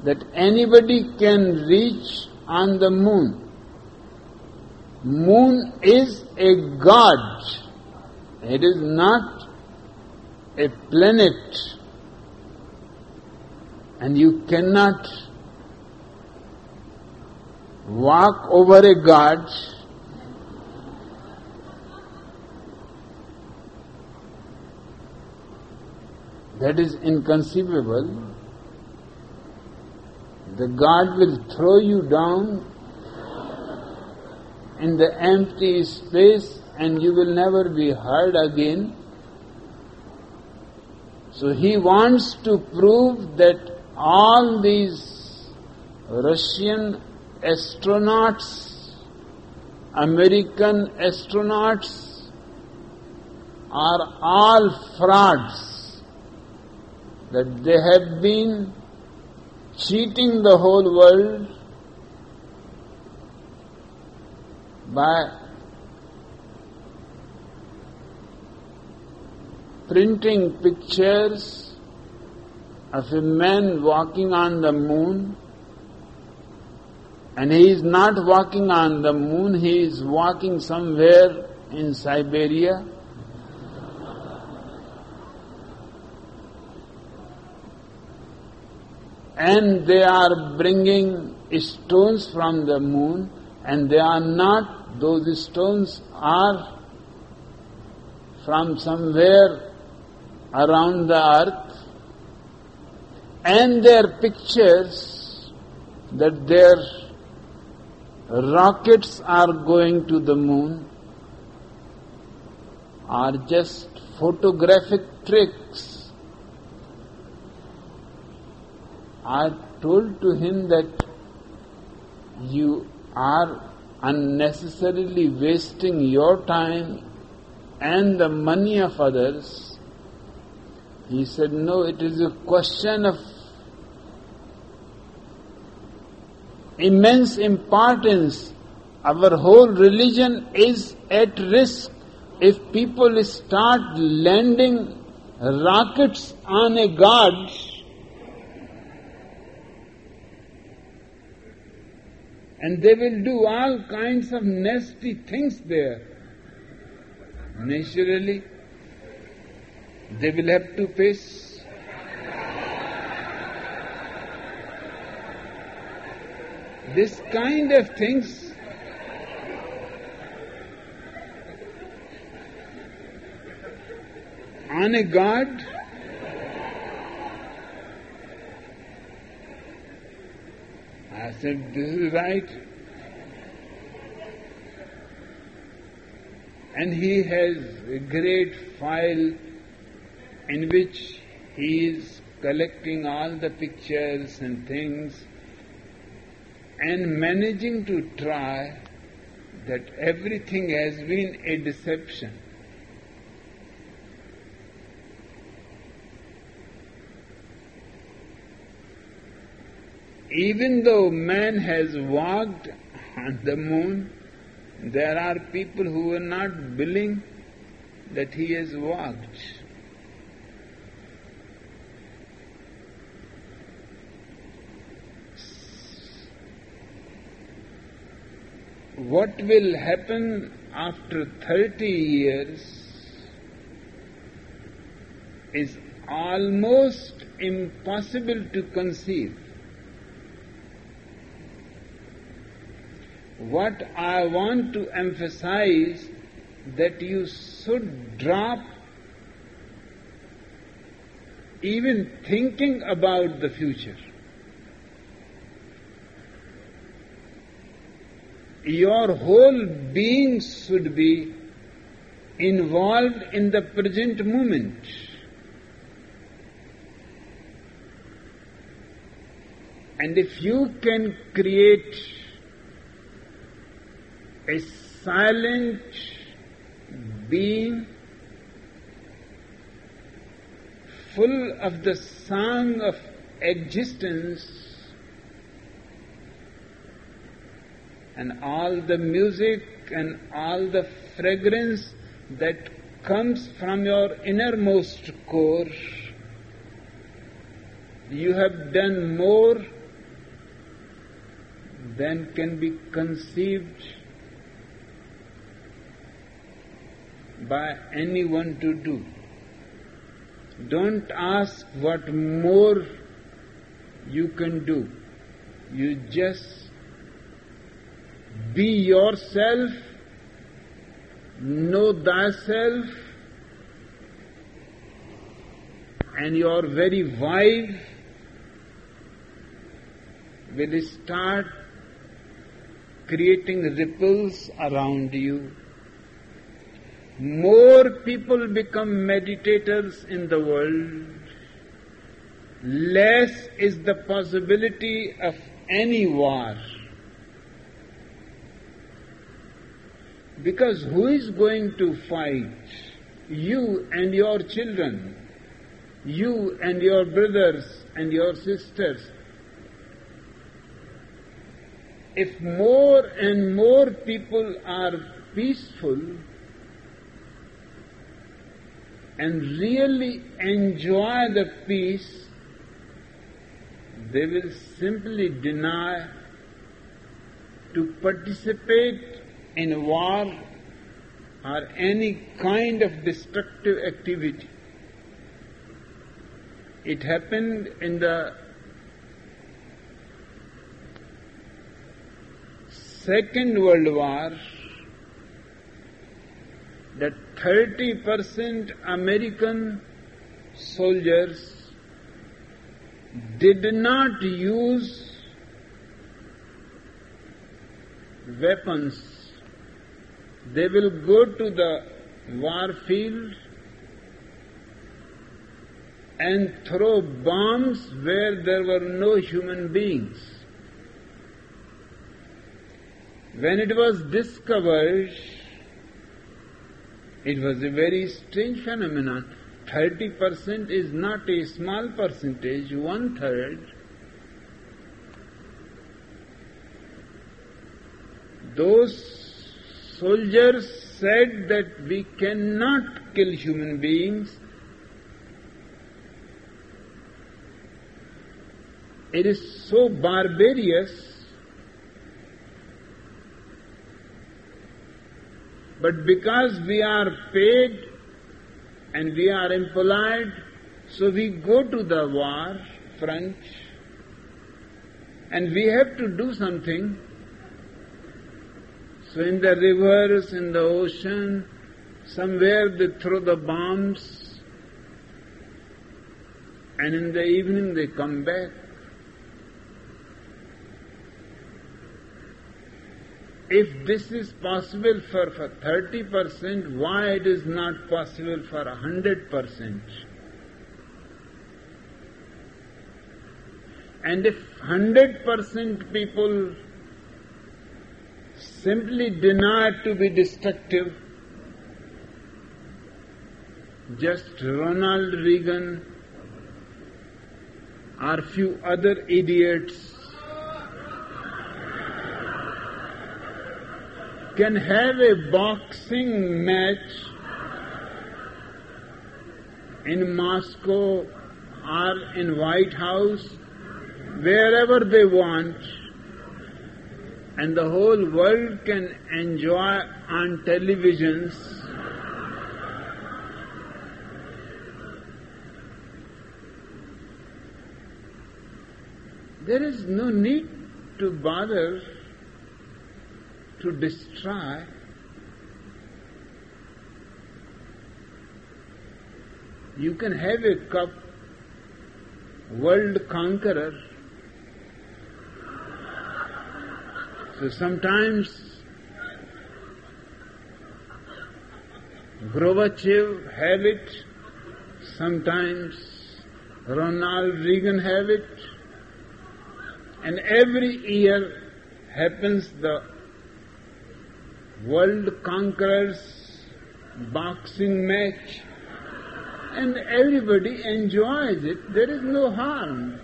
that anybody can reach on the moon. Moon is a god. It is not a planet. And you cannot walk over a god that is inconceivable the God will throw you down in the empty space and you will never be heard again. So he wants to prove that all these Russian astronauts, American astronauts are all frauds, that they have been cheating the whole world by printing pictures of a man walking on the moon and he is not walking on the moon, he is walking somewhere in Siberia. And they are bringing stones from the moon and they are not, those stones are from somewhere around the earth and their pictures that their rockets are going to the moon are just photographic tricks. I told to him that you are unnecessarily wasting your time and the money of others. He said, No, it is a question of immense importance. Our whole religion is at risk if people start landing rockets on a god and they will do all kinds of nasty things there. Naturally, they will have to face this kind of things on a god I said, this is right. And he has a great file in which he is collecting all the pictures and things and managing to try that everything has been a deception. Even though man has walked on the moon, there are people who are not willing that he has walked. What will happen after 30 years is almost impossible to conceive. What I want to emphasize that you should drop even thinking about the future. Your whole being should be involved in the present moment. And if you can create a silent being full of the song of existence and all the music and all the fragrance that comes from your innermost core. You have done more than can be conceived by anyone to do. Don't ask what more you can do. You just be yourself, know thyself, and your very vibe will start creating ripples around you more people become meditators in the world, less is the possibility of any war. Because who is going to fight? You and your children, you and your brothers and your sisters. If more and more people are peaceful and really enjoy the peace, they will simply deny to participate in war or any kind of destructive activity. It happened in the Second World War that 30% American soldiers did not use weapons they will go to the war field and throw bombs where there were no human beings. When it was discovered, it was a very strange phenomenon. 30% is not a small percentage, one third. Those soldiers said that we cannot kill human beings. It is so barbarous. But because we are paid and we are employed, so we go to the war front and we have to do something. So in the rivers, in the ocean, somewhere they throw the bombs, and in the evening they come back. If this is possible for, for 30%, why it is not possible for 100%? And if 100% people simply denied to be destructive. Just Ronald Reagan or few other idiots can have a boxing match in Moscow or in White House, wherever they want, and the whole world can enjoy on televisions. There is no need to bother to destroy you can have a cup world conqueror. So sometimes Gorbachev have it, sometimes Ronald Reagan have it, and every year happens the world conquerors boxing match and everybody enjoys it. There is no harm.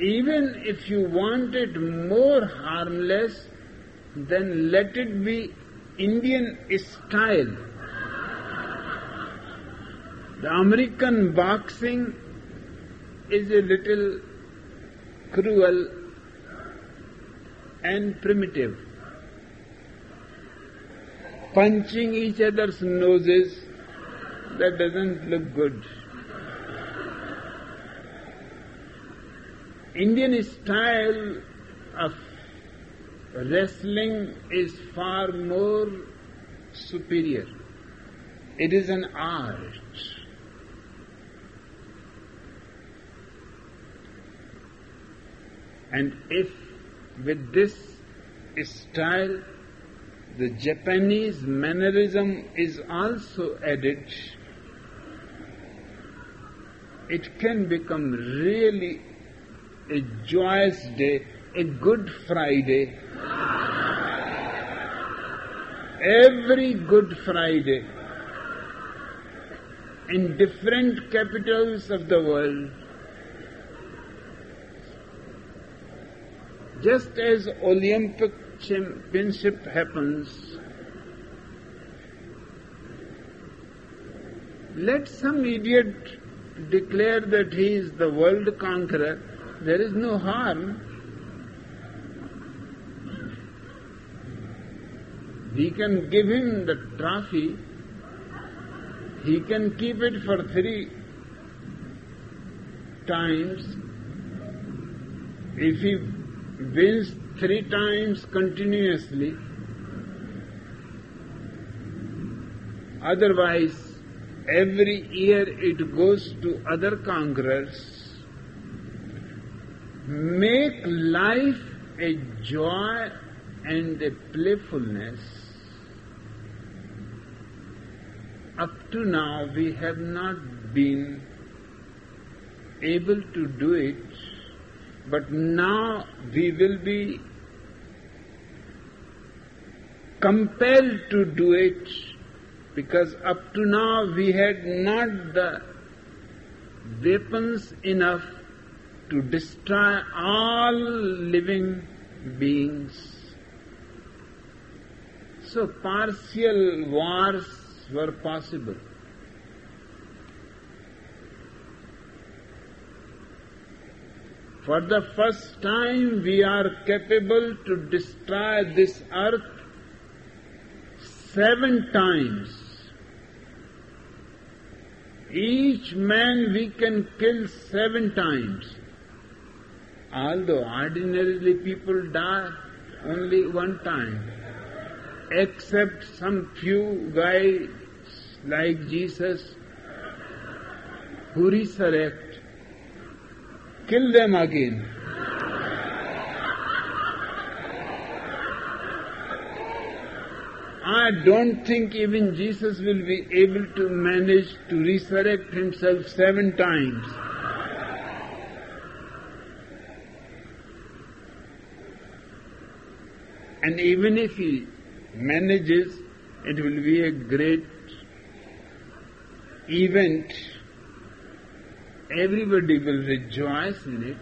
even if you want it more harmless, then let it be Indian style. The American boxing is a little cruel and primitive. Punching each other's noses, that doesn't look good. Indian style of wrestling is far more superior. It is an art. And if with this style the Japanese mannerism is also added, it can become really a joyous day, a Good Friday. Every Good Friday in different capitals of the world, just as Olympic championship happens, let some idiot declare that he is the world conqueror, there is no harm. We can give him the trophy, he can keep it for three times. If he wins three times continuously, otherwise, every year it goes to other conquerors. Make life a joy and a playfulness. Up to now, we have not been able to do it, but now we will be compelled to do it because up to now we had not the weapons enough to destroy all living beings. So partial wars were possible. For the first time we are capable to destroy this earth seven times. Each man we can kill seven times. Although ordinarily people die only one time, except some few guys like Jesus who resurrect, kill them again. I don't think even Jesus will be able to manage to resurrect himself seven times. And even if he manages, it will be a great event. Everybody will rejoice in it.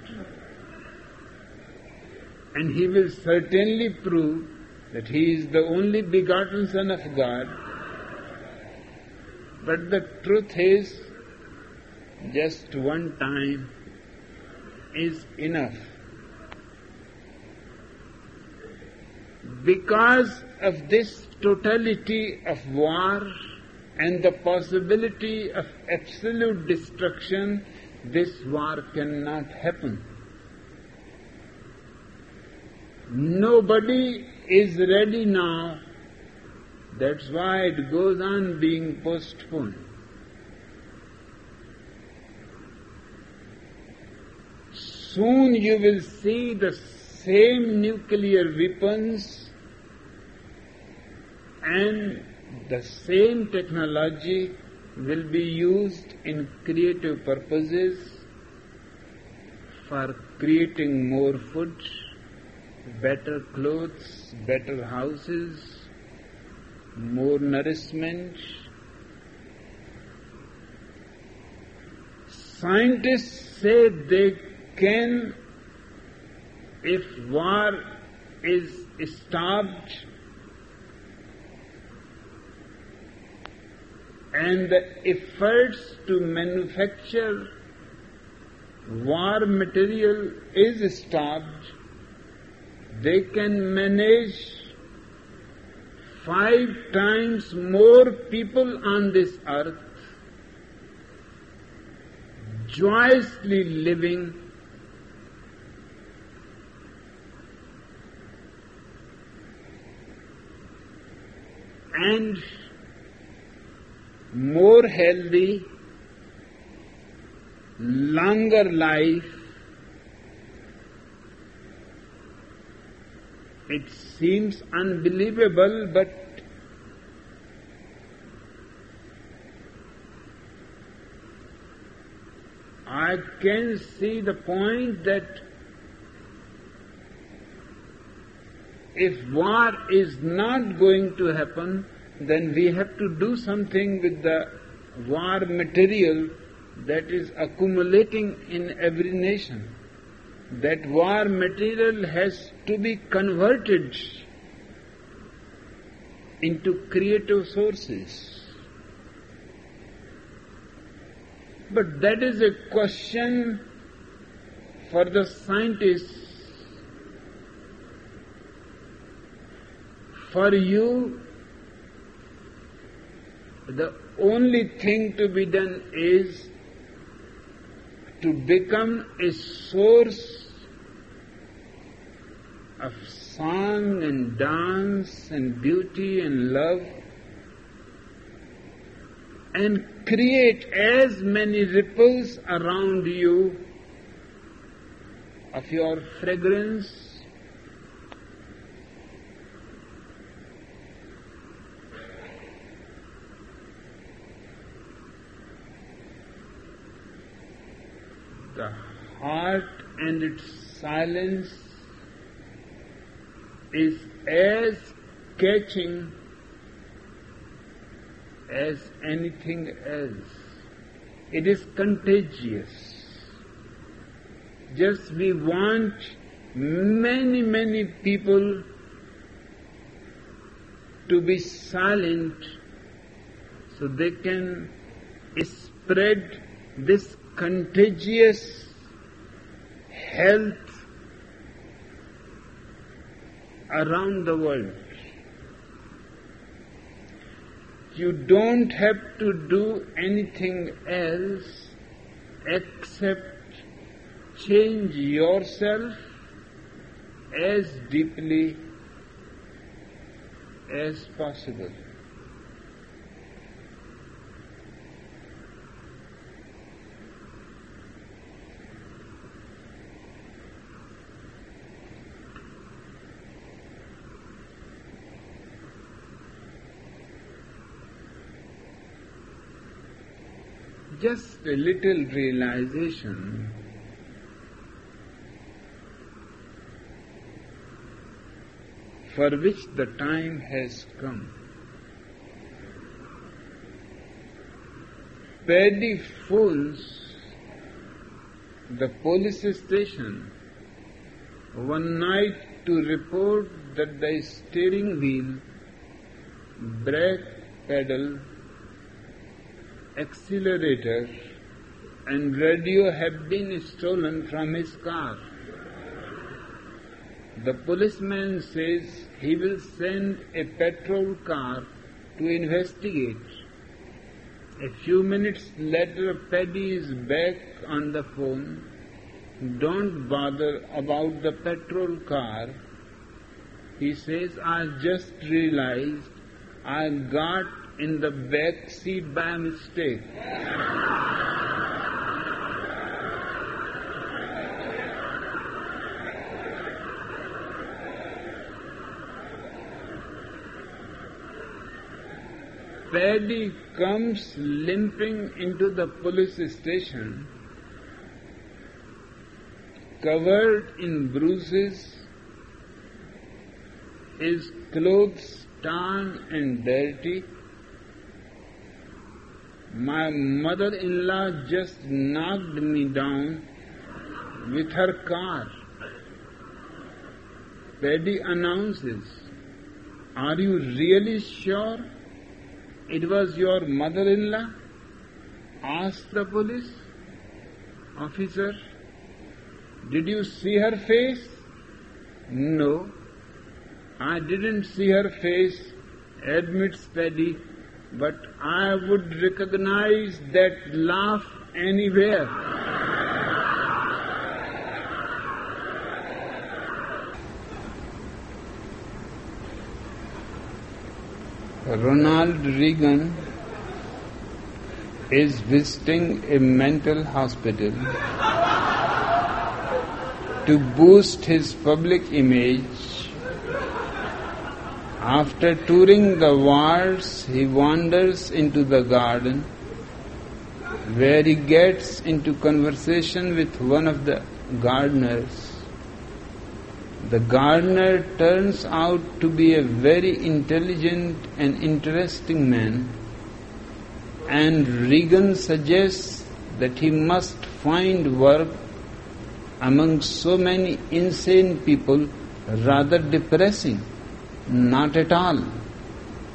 And he will certainly prove that he is the only begotten Son of God. But the truth is, just one time is enough. Because of this totality of war and the possibility of absolute destruction, this war cannot happen. Nobody is ready now. That's why it goes on being postponed. Soon you will see the same nuclear weapons and the same technology will be used in creative purposes for creating more food, better clothes, better houses, more nourishment. Scientists say they can, if war is stopped and the efforts to manufacture war material is stopped, they can manage five times more people on this earth joyously living and more healthy, longer life, It seems unbelievable, but I can see the point that if war is not going to happen, then we have to do something with the war material that is accumulating in every nation. That war material has to be converted into creative sources. But that is a question for the scientists. For you, the only thing to be done is to become a source of song and dance and beauty and love and create as many ripples around you of your fragrance. Heart and its silence is as catching as anything else. It is contagious. Just we want many, many people to be silent so they can spread this contagious health around the world. You don't have to do anything else except change yourself as deeply as possible. Just a little realization for which the time has come. Paddy fools the police station one night to report that the steering wheel, brake pedal, accelerator and radio have been stolen from his car. The policeman says he will send a patrol car to investigate. A few minutes later, Paddy is back on the phone. Don't bother about the patrol car. He says, I just realized I got in the back seat by mistake. Paddy comes limping into the police station, covered in bruises, his clothes torn and dirty, my mother-in-law just knocked me down with her car. Paddy announces, Are you really sure it was your mother-in-law? asked the police officer. Did you see her face? No, I didn't see her face, admits Paddy but I would recognize that laugh anywhere. Ronald Reagan is visiting a mental hospital to boost his public image After touring the wards, he wanders into the garden where he gets into conversation with one of the gardeners. The gardener turns out to be a very intelligent and interesting man, and Reagan suggests that he must find work among so many insane people rather depressing. Not at all,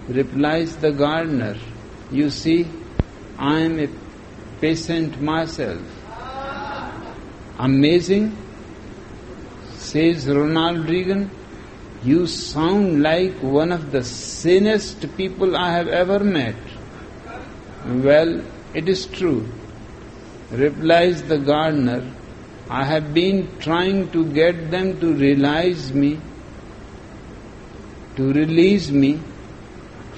replies the gardener. You see, I am a patient myself. Amazing, says Ronald Reagan. You sound like one of the sanest people I have ever met. Well, it is true, replies the gardener. I have been trying to get them to realize me to release me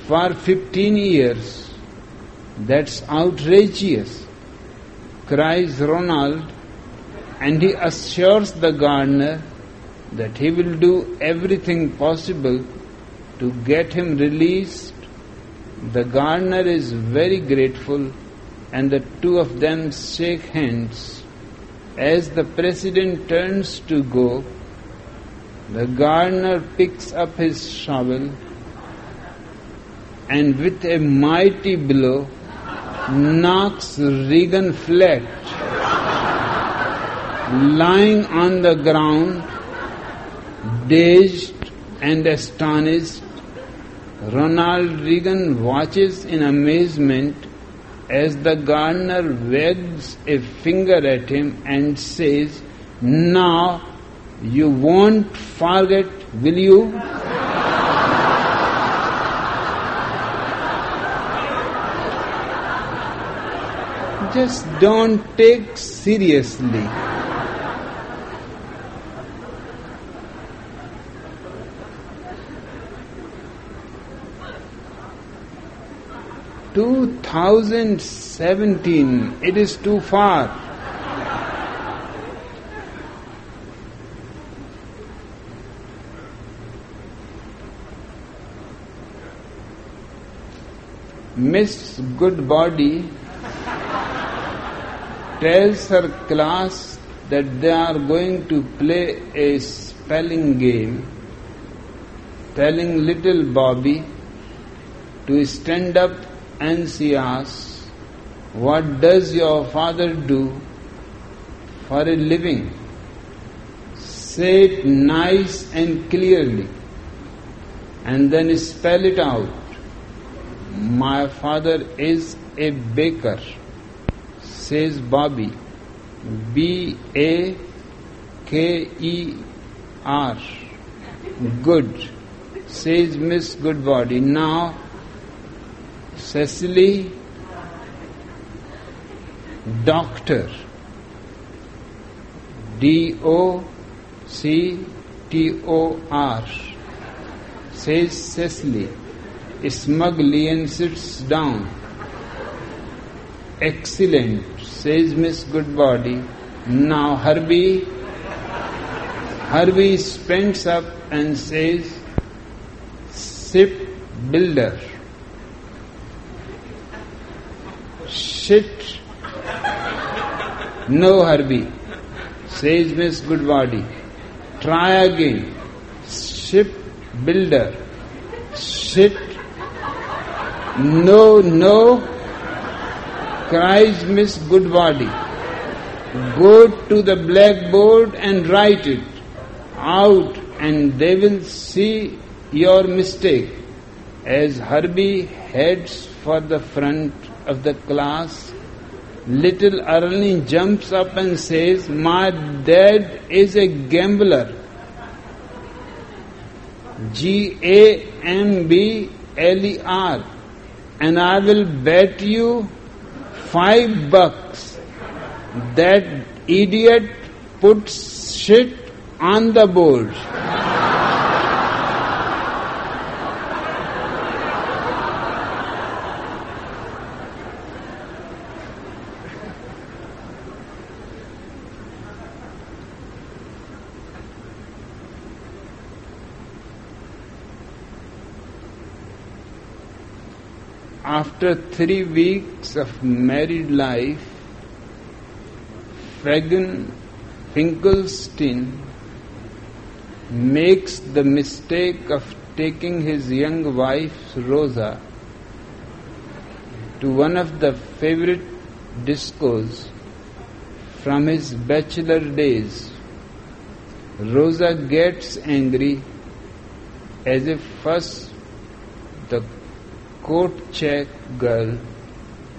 for 15 years. That's outrageous, cries Ronald, and he assures the gardener that he will do everything possible to get him released. The gardener is very grateful, and the two of them shake hands. As the president turns to go, the gardener picks up his shovel and with a mighty blow knocks Reagan flat, lying on the ground, dazed and astonished. Ronald Reagan watches in amazement as the gardener wags a finger at him and says, Now you won't forget, will you? Just don't take seriously. Two thousand seventeen, it is too far. Miss Goodbody tells her class that they are going to play a spelling game, telling little Bobby to stand up and she asks, What does your father do for a living? Say it nice and clearly and then spell it out. My father is a baker, says Bobby. B A K E R. Good, says Miss Goodbody. Now, Cecily, doctor. D O C T O R, says Cecily smugly and sits down. Excellent, says Miss Goodbody. Now Herbie, Herbie spends up and says, Ship builder. Shit. No, Herbie, says Miss Goodbody. Try again. Ship builder. Shit no, no, cries Miss Goodbody. Go to the blackboard and write it out, and they will see your mistake. As Herbie heads for the front of the class, little Ernie jumps up and says, My dad is a gambler. G A M B L E R and I will bet you five bucks that idiot puts shit on the board. After three weeks of married life, Fagin Finkelstein makes the mistake of taking his young wife Rosa to one of the favorite discos from his bachelor days. Rosa gets angry as if first the coat check girl,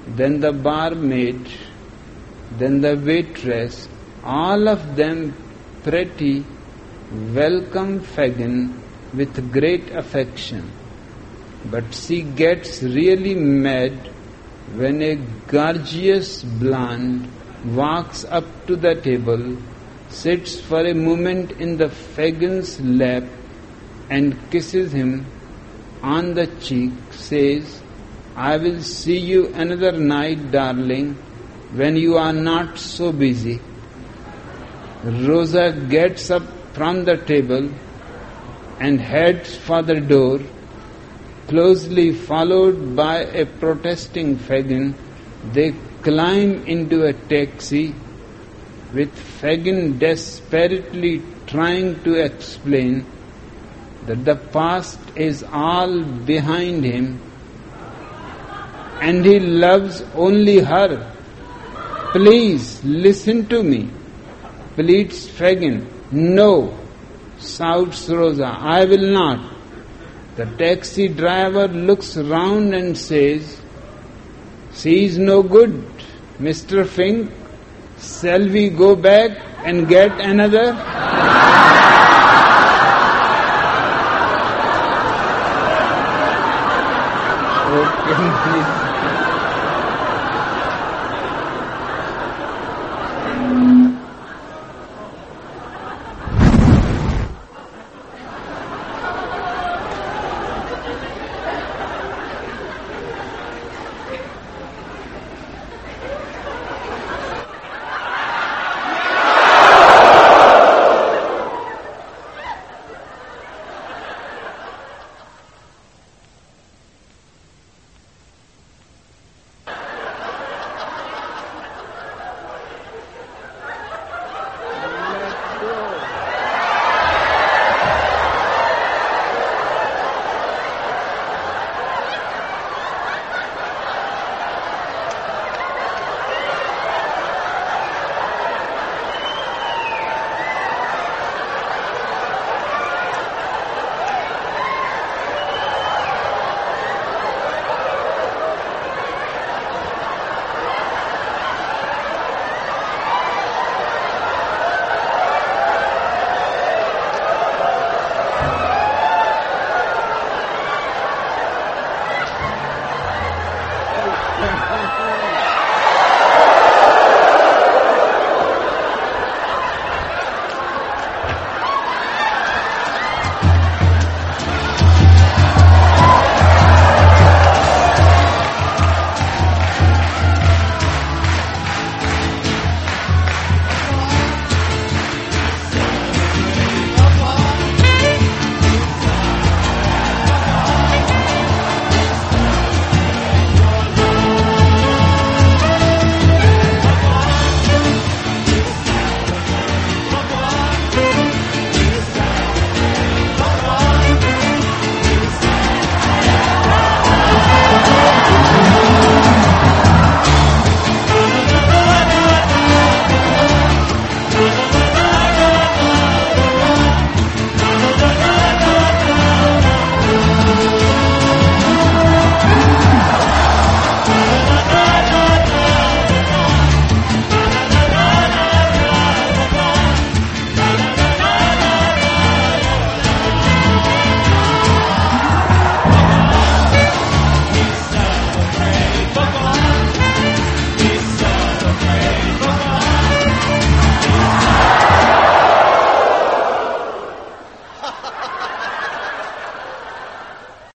then the barmaid, then the waitress, all of them pretty, welcome Fagin with great affection. But she gets really mad when a gorgeous blonde walks up to the table, sits for a moment in the Fagin's lap, and kisses him on the cheek, says, I will see you another night, darling, when you are not so busy. Rosa gets up from the table and heads for the door, closely followed by a protesting Fagin. They climb into a taxi with Fagin desperately trying to explain that the past is all behind him and he loves only her. Please listen to me, pleads Fagin. No, shouts Rosa, I will not. The taxi driver looks round and says, She is no good, Mr. Fink. Shall we go back and get another?